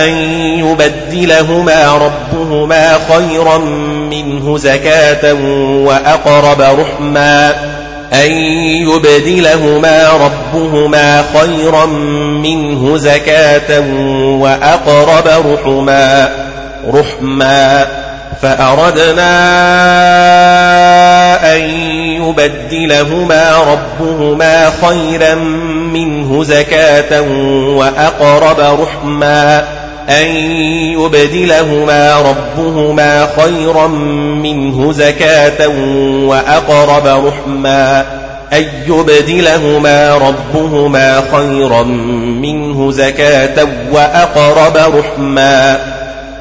أن يبدلهما ربهما خيرا منه زكاة وأقرب رحما أن يبدلهما ربهما خيرا منه زكاة وأقرب رحما رحما. فأردنا أن يبدلهما ربهما خيرا منه زكاة وأقرب رحما أن يبدلهما ربهما خيرا منه زكاة وأقرب رحما أن يبدلهما ربهما خيرا منه زكاة وأقرب رحما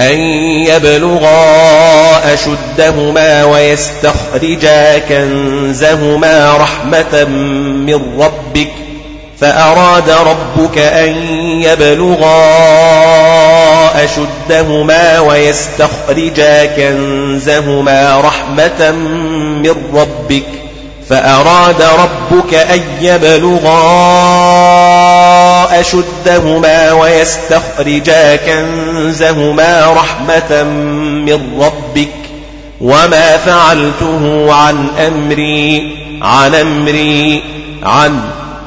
أن يبلغا أشدهما ويستخرجا كنزهما رحمة من ربك فأراد ربك أن يبلغا أشدهما ويستخرجا كنزهما رحمة من ربك فأراد ربك أن يبلغا أشدهما ويستخرجا كنزهما رحمة من ربك وما فعلته عن أمري عن أمري عن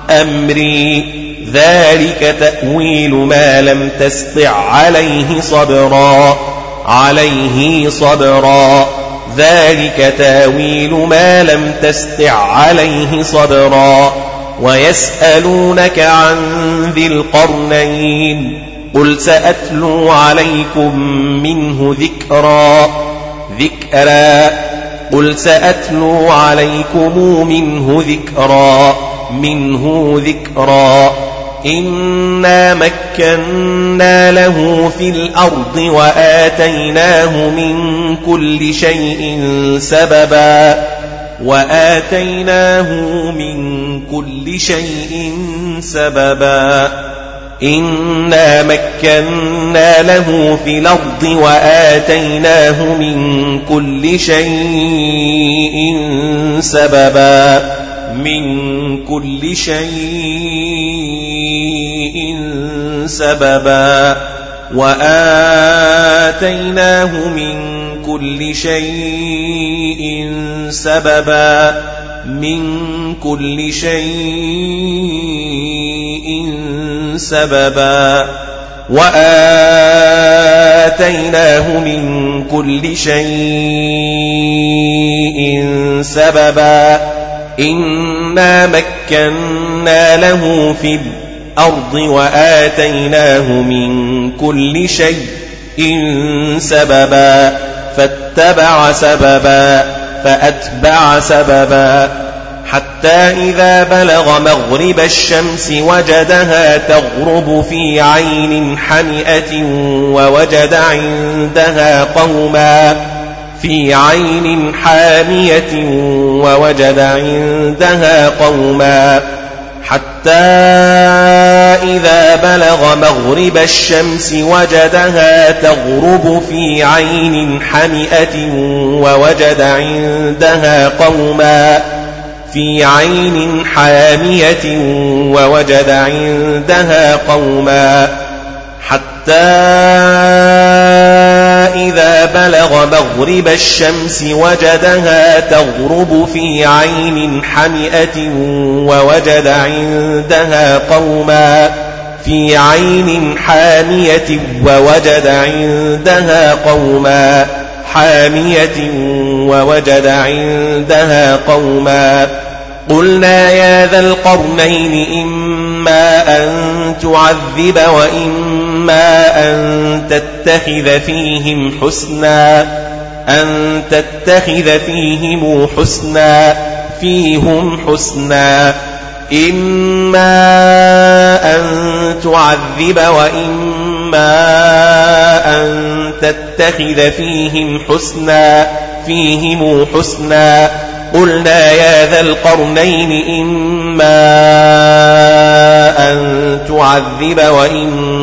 أمري. ذلك تأويل ما لم تستع عليه صبرا عليه صبرا. ذلك تاويل ما لم تستع عليه صبرا. ويسألونك عن ذي القرنين قل سأتلو عليكم منه ذكرا ذكرا. قل سأتلو عليكم منه ذكرا منه ذكرا. إنا مكنا له في الأرض وآتيناه من كل شيء سببا. وآتيناه من كل شيء سببا. إنا مكنا له في الأرض وآتيناه من كل شيء سببا. من كل شيء سببا. وآتيناه من كل شيء سببا من كل شيء سببا. وآتيناه من كل شيء سببا. إنا مكنا له في الأرض وآتيناه من كل شيء سببا. فاتبع سببا فأتبع سببا. حتى إذا بلغ مغرب الشمس وجدها تغرب في عين حمئة ووجد عندها قوما في عين حامية ووجد عندها قوما. حتى إذا بلغ مغرب الشمس وجدها تغرب في عين حمئة ووجد عندها قوما في عين حامية ووجد عندها قوما حتى إذا بلغ مغرب الشمس وجدها تغرب في عين حمئة ووجد عندها قوما في عين حامية ووجد عندها قوما حامية ووجد عندها قوما قلنا يا ذا القرنين إما أن تعذب وإما أن تتخذ فيهم حسنا أن تتخذ فيهم حسنا فيهم حسنا إما أن تعذب وإما أن تتخذ فيهم حسنا فيهم حسنا قلنا يا ذا القرنين إما أن تعذب وإما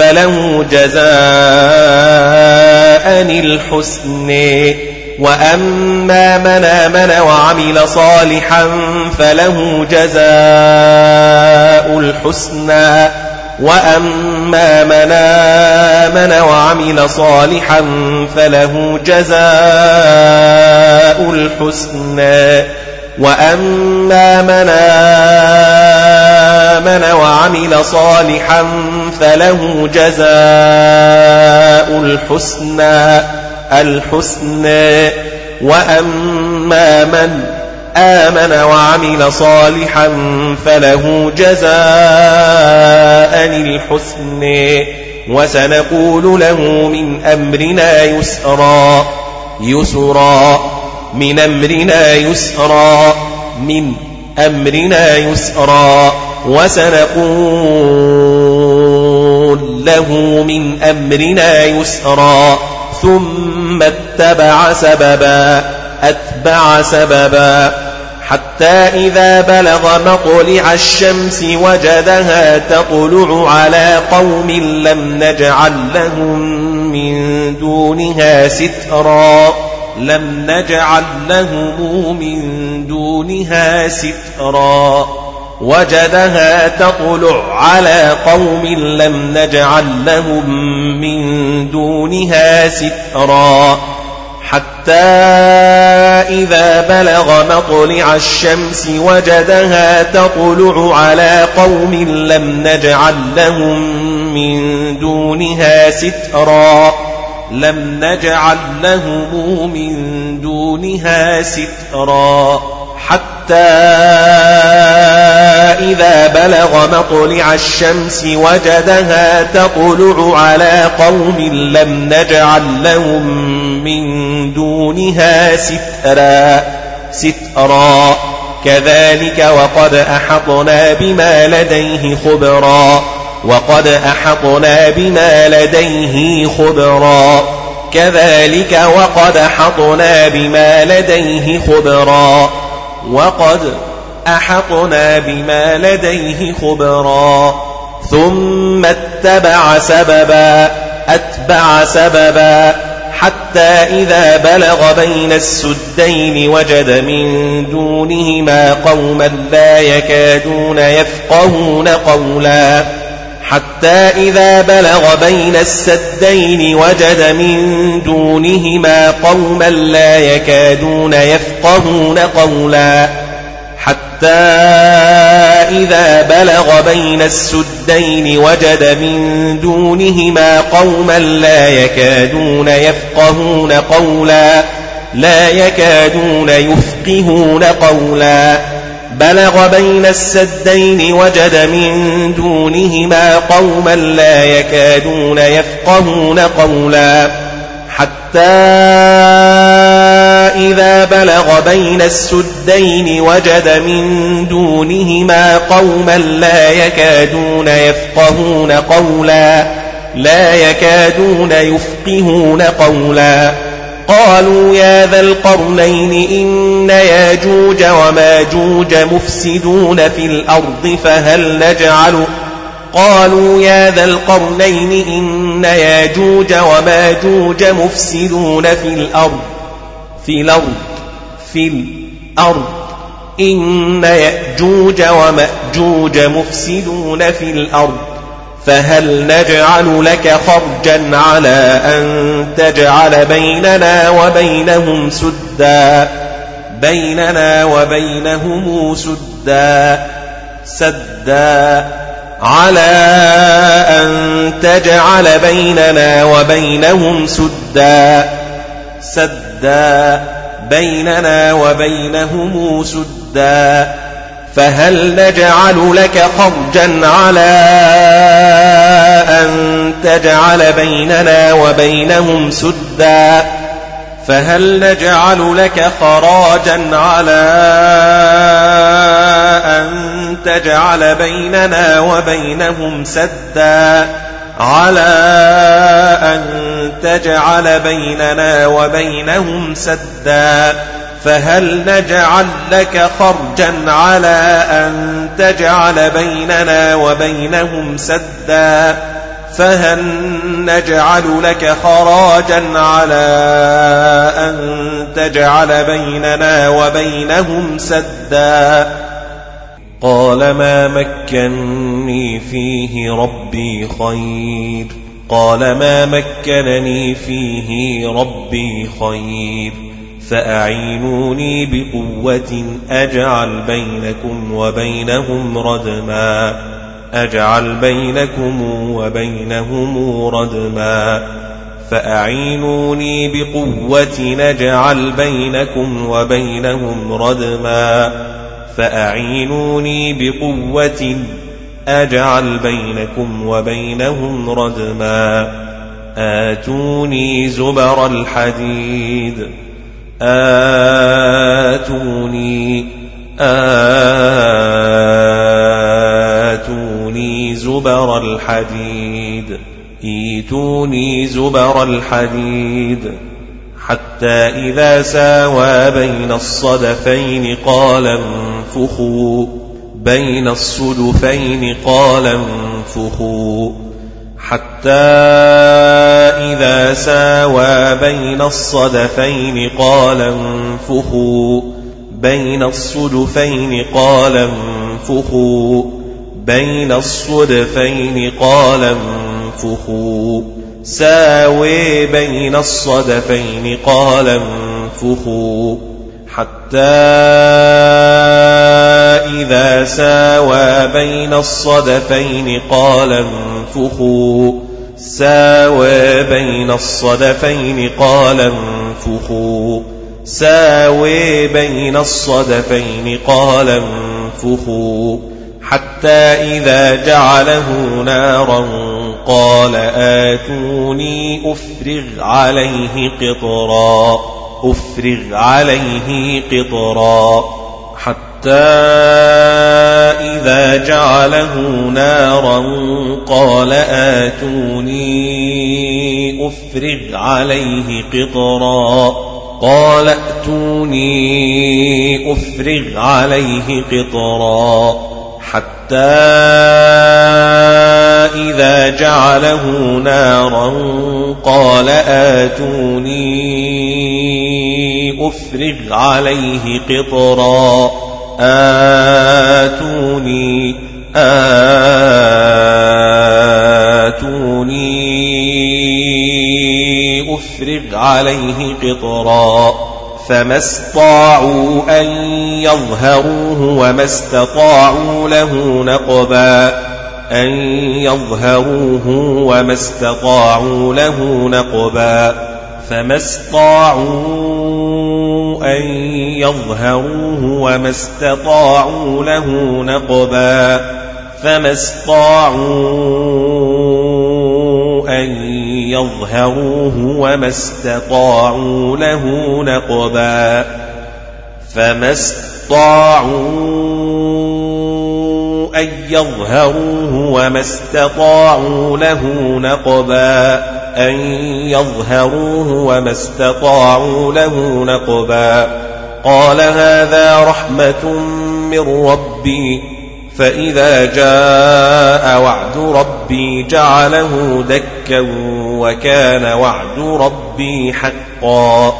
فله جزاء الحسنى وأما من آمن وعمل صالحا فله جزاء الحسنى وأما من آمن وعمل صالحا فله جزاء الحسنى وأما من آمن وعمل صالحا فله جزاء الحسنى الحسنى. وأما من آمن وعمل صالحا فله جزاء الحسن وسنقول له من أمرنا يسرا يسرا. من أمرنا يسرا من أمرنا يسرا وسنقول له من أمرنا يسرا ثم اتبع سببا أتبع سببا حتى إذا بلغ مطلع الشمس وجدها تطلع على قوم لم نجعل لهم من دونها سترا. لم نجعل لهم من دونها سترا. وجدها تطلع على قوم لم نجعل لهم من دونها سترا. حتى إذا بلغ مطلع الشمس وجدها تطلع على قوم لم نجعل لهم من دونها سترا. لم نجعل لهم من دونها سترا حتى إذا بلغ مطلع الشمس وجدها تطلع على قوم لم نجعل لهم من دونها سترا سترا. كذلك وقد أحطنا بما لديه خبرا. وقد أحطنا بما لديه خبرا. كذلك وقد أحطنا بما لديه خبرا. وقد أحطنا بما لديه خبرا. ثم اتبع سببا أتبع سببا حتى إذا بلغ بين السدين وجد من دونهما قوما لا يكادون يفقهون قولا. حتى إذا بلغ بين السدين وجد من دونهما قوما لا يكادون يفقهون قولا. حتى إذا بلغ بين السدين وجد من دونهما قوما لا يكادون يفقهون قولا. لا يكادون يفقهون قولا. بلغ بين السدين وجد من دونهما قوما لا يكادون يفقهون قولا حتى إذا بلغ بين السدين وجد من دونهما قوما لا يكادون يفقهون قولا لا يكادون يفقهون قولا قالوا يا ذا القرنين إن ياجوج وماجوج مفسدون في الأرض فهل نجعل قالوا يا ذا القرنين إن ياجوج وماجوج مفسدون في الأرض في الأرض في الأرض. إن يأجوج ومأجوج مفسدون في الأرض. فهل نجعل لك خرجا على أن تجعل بيننا وبينهم سدا؟ بيننا وبينهم سدا سدا. على أن تجعل بيننا وبينهم سدا سدا. بيننا وبينهم سدا. فهل نجعل لك خرجا على أن تجعل بيننا وبينهم سدا؟ فهل نجعل لك خراجا على أن تجعل بيننا وبينهم سدا؟ على أن تجعل بيننا وبينهم سدا؟ فهل نجعل لك خرجا على أن تجعل بيننا وبينهم سدا؟ فهل نجعل لك خراجا على أن تجعل بيننا وبينهم سدا؟ قال ما مكني فيه ربي خير. قال ما مكنني فيه ربي خير. فأعينوني بقوة أجعل بينكم وبينهم ردما. أجعل بينكم وبينهم ردما. فأعينوني بقوة نجعل بينكم وبينهم ردما. فأعينوني بقوة أجعل بينكم وبينهم ردما. آتوني زبر الحديد. آتوني آتوني زبر الحديد إيتوني زبر الحديد. حتى إذا ساوى بين الصدفين قال انفخوا بين الصدفين قال انفخوا. حتى إذا ساوى بين الصدفين قال انفخوا بين الصدفين قال انفخوا بين الصدفين قال انفخوا. ساوي بين الصدفين قال انفخوا. حتى إذا ساوى بين الصدفين قال انفخوا. ساوى بين الصدفين قال انفخوا. ساوي بين الصدفين قال انفخوا. حتى إذا جعله نارا قال آتوني أفرغ عليه قطرا. أفرغ عليه قطرا. حتى إذا جعله نارا قال آتوني أفرغ عليه قطرا قال ائتوني أفرغ عليه قطرا حتى إذا جعله نارا قال آتوني أفرغ عليه قطرا آتوني آتوني. أفرغ عليه قطرا. فما استطاعوا أن يظهروه وما استطاعوا له نقبا. أن يظهروه وما استطاعوا له نقبا. فما استطاعوا أن يظهروه وما استطاعوا له نقبا فما استطاعوا أن يظهروه وما استطاعوا له نقبا فما استطاعوا أن يظهروه وما استطاعوا له نقبا أن يظهروه وما استطاعوا له نقبا. قال هذا رحمة من ربي فإذا جاء وعد ربي جعله دكا وكان وعد ربي حقا.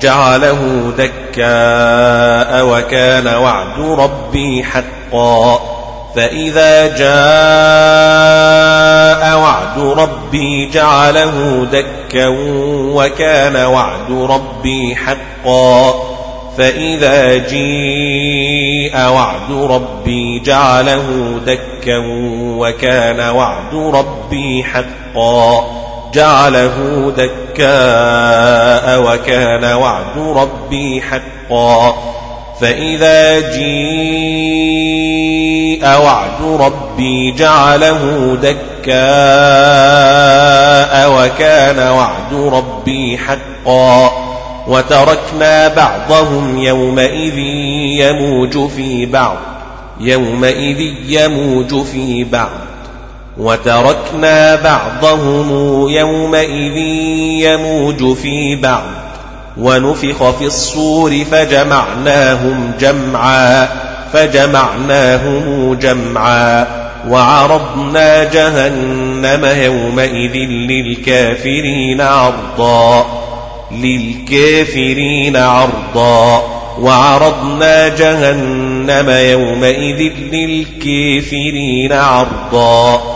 جعله دكا وكان وعد ربي حقا. فإذا جاء وعد ربي جعله دكا وكان وعد ربي حقا. فإذا جيء وعد ربي جعله دكا وكان وعد ربي حقا. جعله دكاء وكان وعد ربي حقا. فإذا جيء وعد ربي جعله دكاء وكان وعد ربي حقا وتركنا بعضهم يومئذ يموج في بعض يومئذ يموج في بعض. وتركنا بعضهم يومئذ يموج في بعض ونفخ في الصور فجمعناهم جمعا فجمعناهم جمعا. وعرضنا جهنم يومئذ للكافرين عرضا للكافرين عرضا. وعرضنا جهنم يومئذ للكافرين عرضا.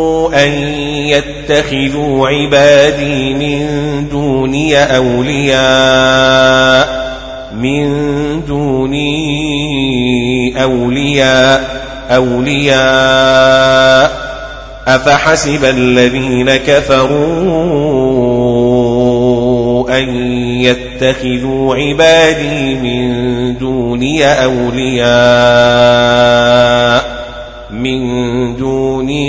أن يتخذوا عبادي من دوني أولياء من دوني أولياء أولياء. أفحسب الذين كفروا أن يتخذوا عبادي من دوني أولياء؟ من دوني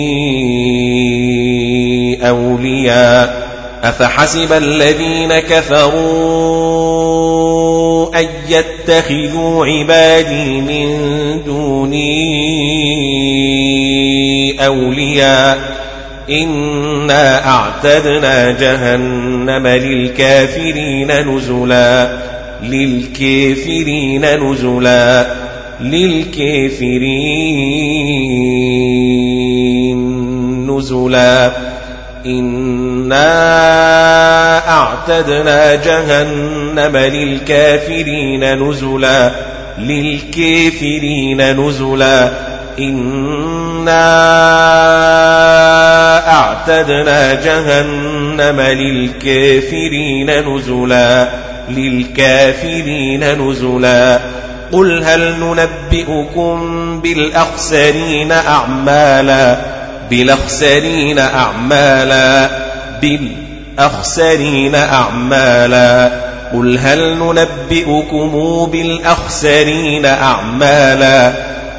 أولياء أفحسب الذين كفروا أن يتخذوا عبادي من دوني أولياء؟ إنا أعتدنا جهنم للكافرين نزلا للكافرين نزلا. للكافرين نزلا. إنا أعتدنا جهنم للكافرين نزلا. للكافرين نزلا. إنا أعتدنا جهنم للكافرين نزلا. للكافرين نزلا. قل هل ننبئكم بالأخسرين أعمالا؟ بالأخسرين أعمالا. بالأخسرين أعمالا. قل هل ننبئكم بالأخسرين أعمالا؟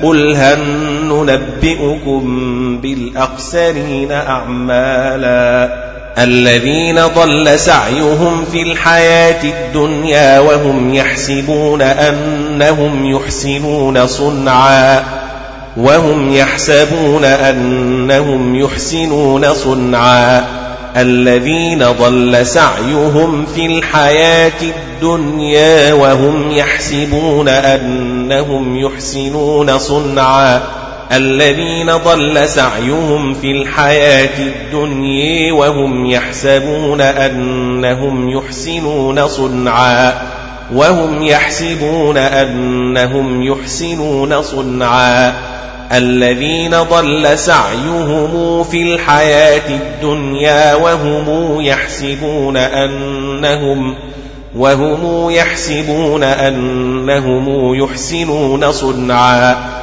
قل هل ننبئكم بالأخسرين أعمالا؟ الذين ضل سعيهم في الحياة الدنيا وهم يحسبون أنهم يحسنون صنعا وهم يحسبون أنهم يحسنون صنعا الذين ضل سعيهم في الحياة الدنيا وهم يحسبون أنهم يحسنون صنعا الذين ضل سعيهم في الحياة الدنيا وهم يحسبون أنهم يحسنون صنعا وهم يحسبون أنهم يحسنون صنعا. الذين ضل سعيهم في الحياة الدنيا وهم يحسبون أنهم وهم يحسبون أنهم يحسنون صنعا.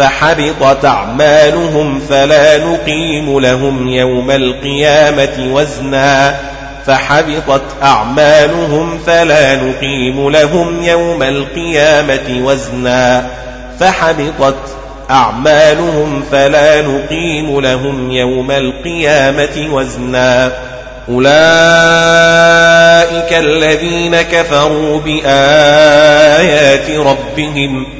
فحبطت أعمالهم فلا نقيم لهم يوم القيامة وزنا فحبطت أعمالهم فلا نقيم لهم يوم القيامة وزنا فحبطت أعمالهم فلا نقيم لهم يوم القيامة وزنا أولئك الذين كفروا بآيات ربهم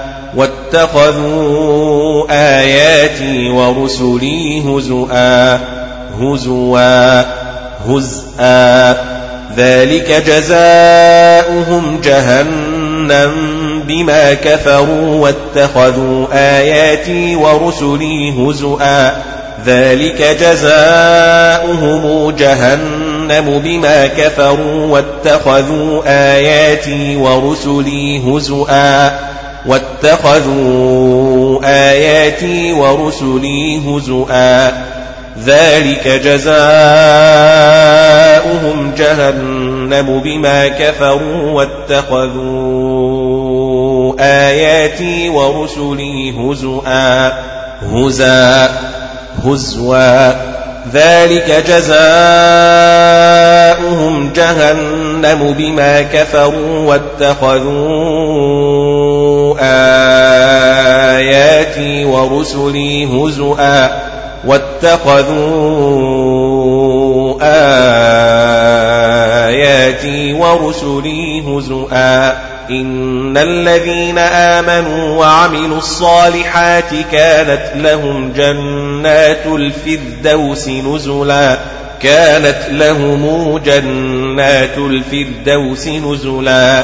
واتخذوا آياتي ورسلي هزؤا هزوا هزءا. ذلك جزاؤهم جهنم بما كفروا واتخذوا آياتي ورسلي هزؤا. ذلك جزاؤهم جهنم بما كفروا واتخذوا آياتي ورسلي هزؤا. واتخذوا آياتي ورسلي هزؤا. ذلك جزاؤهم جهنم بما كفروا واتخذوا آياتي ورسلي هزؤا. هزا هزوا. ذلك جزاؤهم جهنم بما كفروا واتخذوا آياتي ورسلي هزؤا واتخذوا آياتي ورسلي هزؤا إن الذين آمنوا وعملوا الصالحات كانت لهم جنات الفردوس نزلا كانت لهم جنات الفردوس نزلا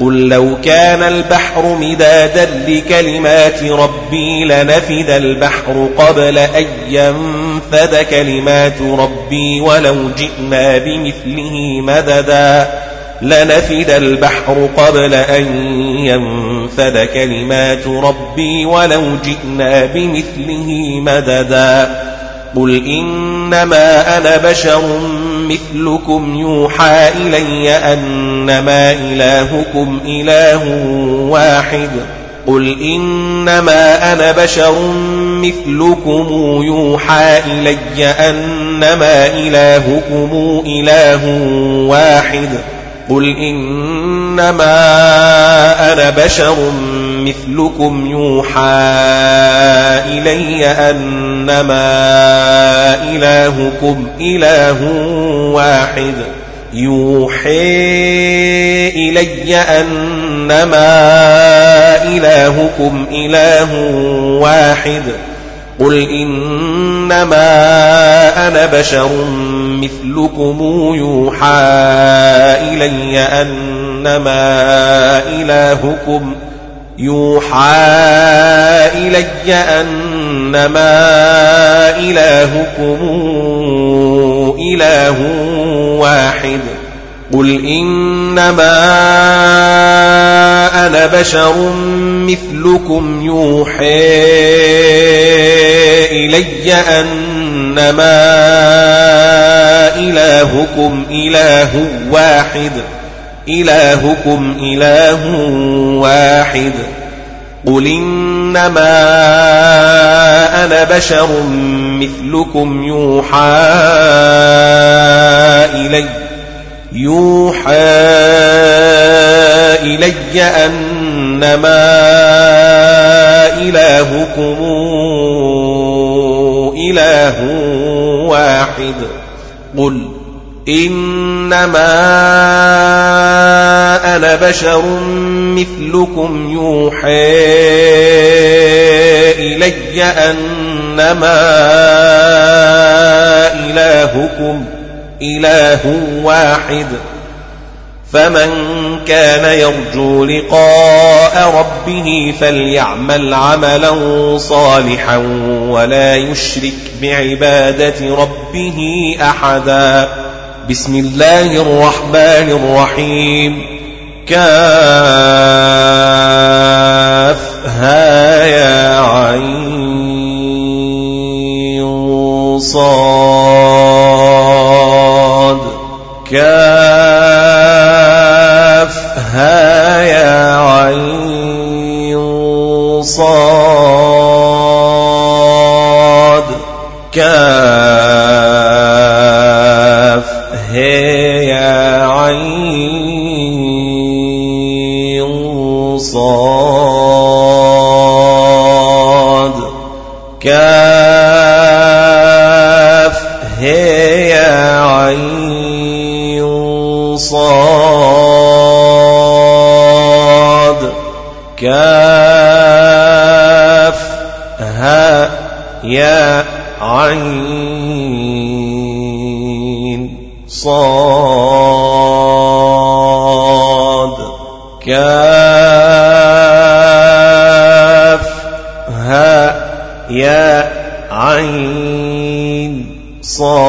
قل لو كان البحر مدادا لكلمات ربي لنفد البحر قبل أن ينفد كلمات ربي ولو جئنا بمثله مددا لنفد البحر قبل أن ينفد كلمات ربي ولو جئنا بمثله مددا قل إنما أنا بشر مثلكم يوحى إلي أنما إلهكم إله واحد قل إنما أنا بشر مثلكم يوحى إلي أنما إلهكم إله واحد قل إنما أنا بشر مثلكم يوحى إلي أنما إلهكم إله واحد يوحي إلي أنما إلهكم إله واحد قل إنما أنا بشر مثلكم يوحى إلي أنما إلهكم يوحى إلي أنما إلهكم إله واحد قل إنما أنا بشر مثلكم يوحى إلي أنما إلهكم إله واحد إلهكم إله واحد. قل إنما أنا بشر مثلكم يوحى إلي يوحى إلي أنما إلهكم إله واحد. قل إنما أنا بشر مثلكم يوحى إلي أنما إلهكم إله واحد فمن كان يرجو لقاء ربه فليعمل عملا صالحا ولا يشرك بعبادة ربه أحدا. بسم الله الرحمن الرحيم. كاف ها يا عين. صاد. كاف ها يا عين صاد. كاف هي يا عين صاد. كاف عين صاد. كاف ها يا عين. صاد. كاف ها يا عين. صاد.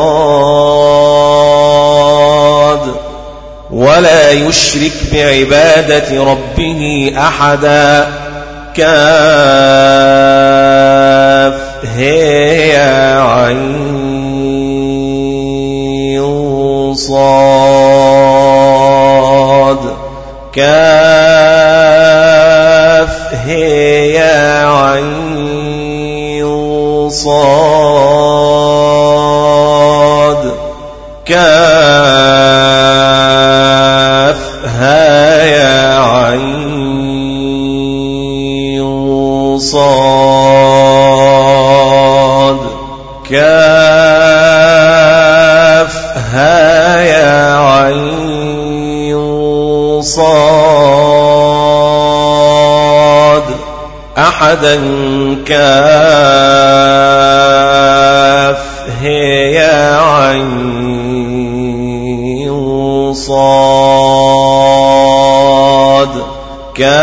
ولا يشرك بعبادة ربه أحدا. كاف هي عين صاد. كاف هي عين صاد. كاف ها يا عين صاد. كاف ها يا عين صاد. أحدا كاف هي عين صاد. كاف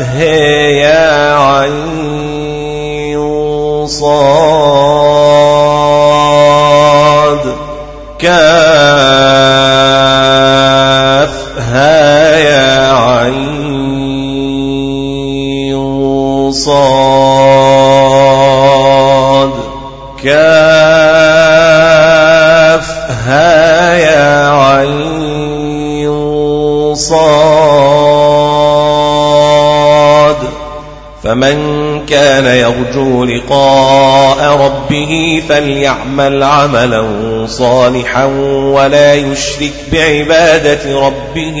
هي عين صاد. كاف يا عين صاد. كاف ها يا عين صاد. فمن كان يرجو لقاء ربه فليعمل عملا صالحا ولا يشرك بعبادة ربه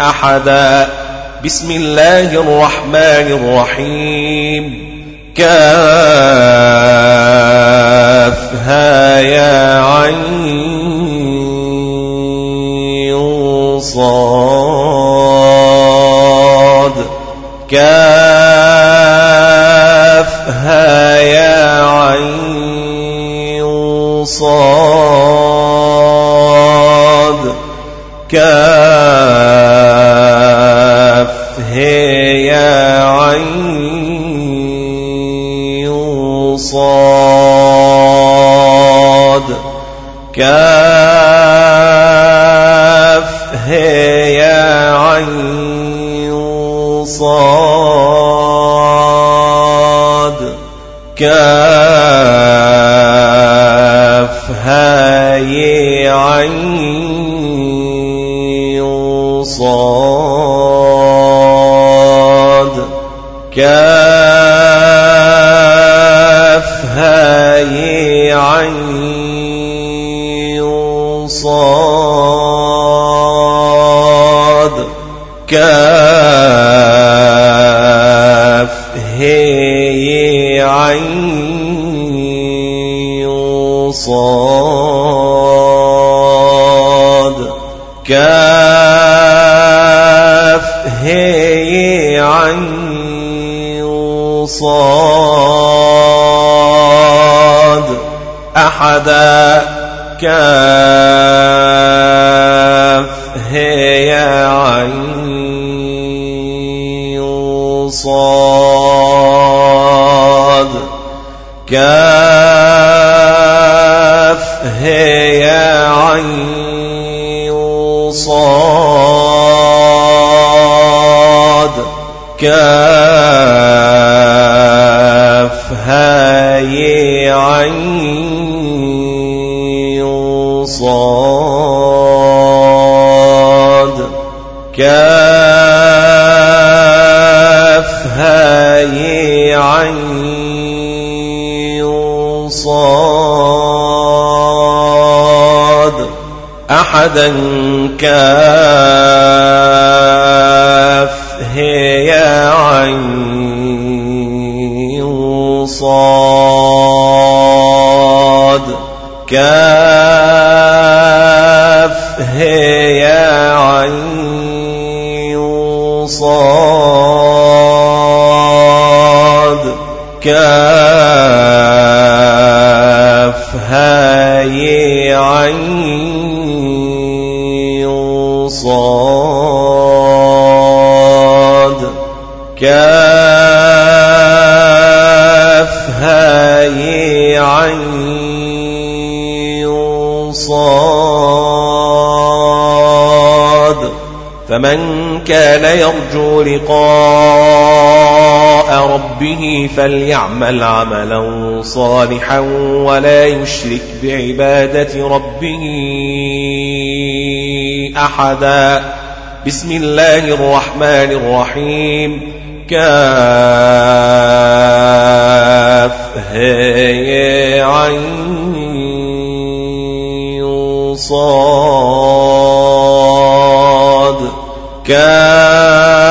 أحدا. بسم الله الرحمن الرحيم. كافها يا عين صاد. كافها يا عين صاد. كافها يا عين صاد. كاف يا عين صاد. كاف هاي عين صاد. كاف هاي عين صاد كاف هي عين صاد كاف هي عين صاد أحدا كاف هي عين صاد كاف هي عين صاد كاف هاي عين صاد. كاف هاي عين صاد. أحدا كاف هي عين صاد. كاف هي عين صاد. كاف هاي عين صاد. كاف هاي عين صاد. فمن كان يرجو لقاء ربه فليعمل عملا صالحا ولا يشرك بعبادة ربه أحدا. بسم الله الرحمن الرحيم. كاف عين صاد. كاف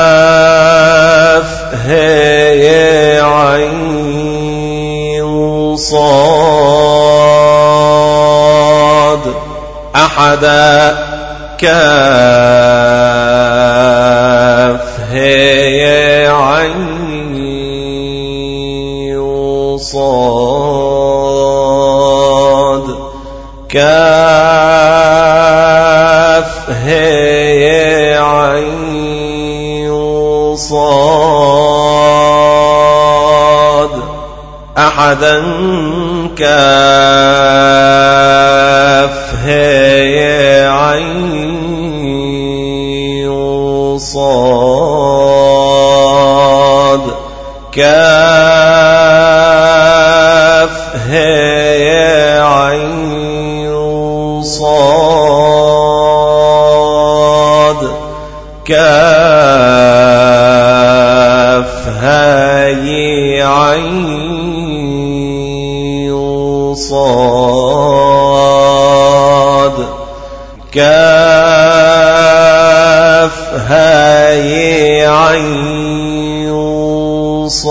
عين صاد. أحدا كاف هي عين صاد كاف هي عين صاد أحدا كاف هي عين صاد كاف هي عين صاد. كاف هاي عين صاد. كاف هاي عين صاد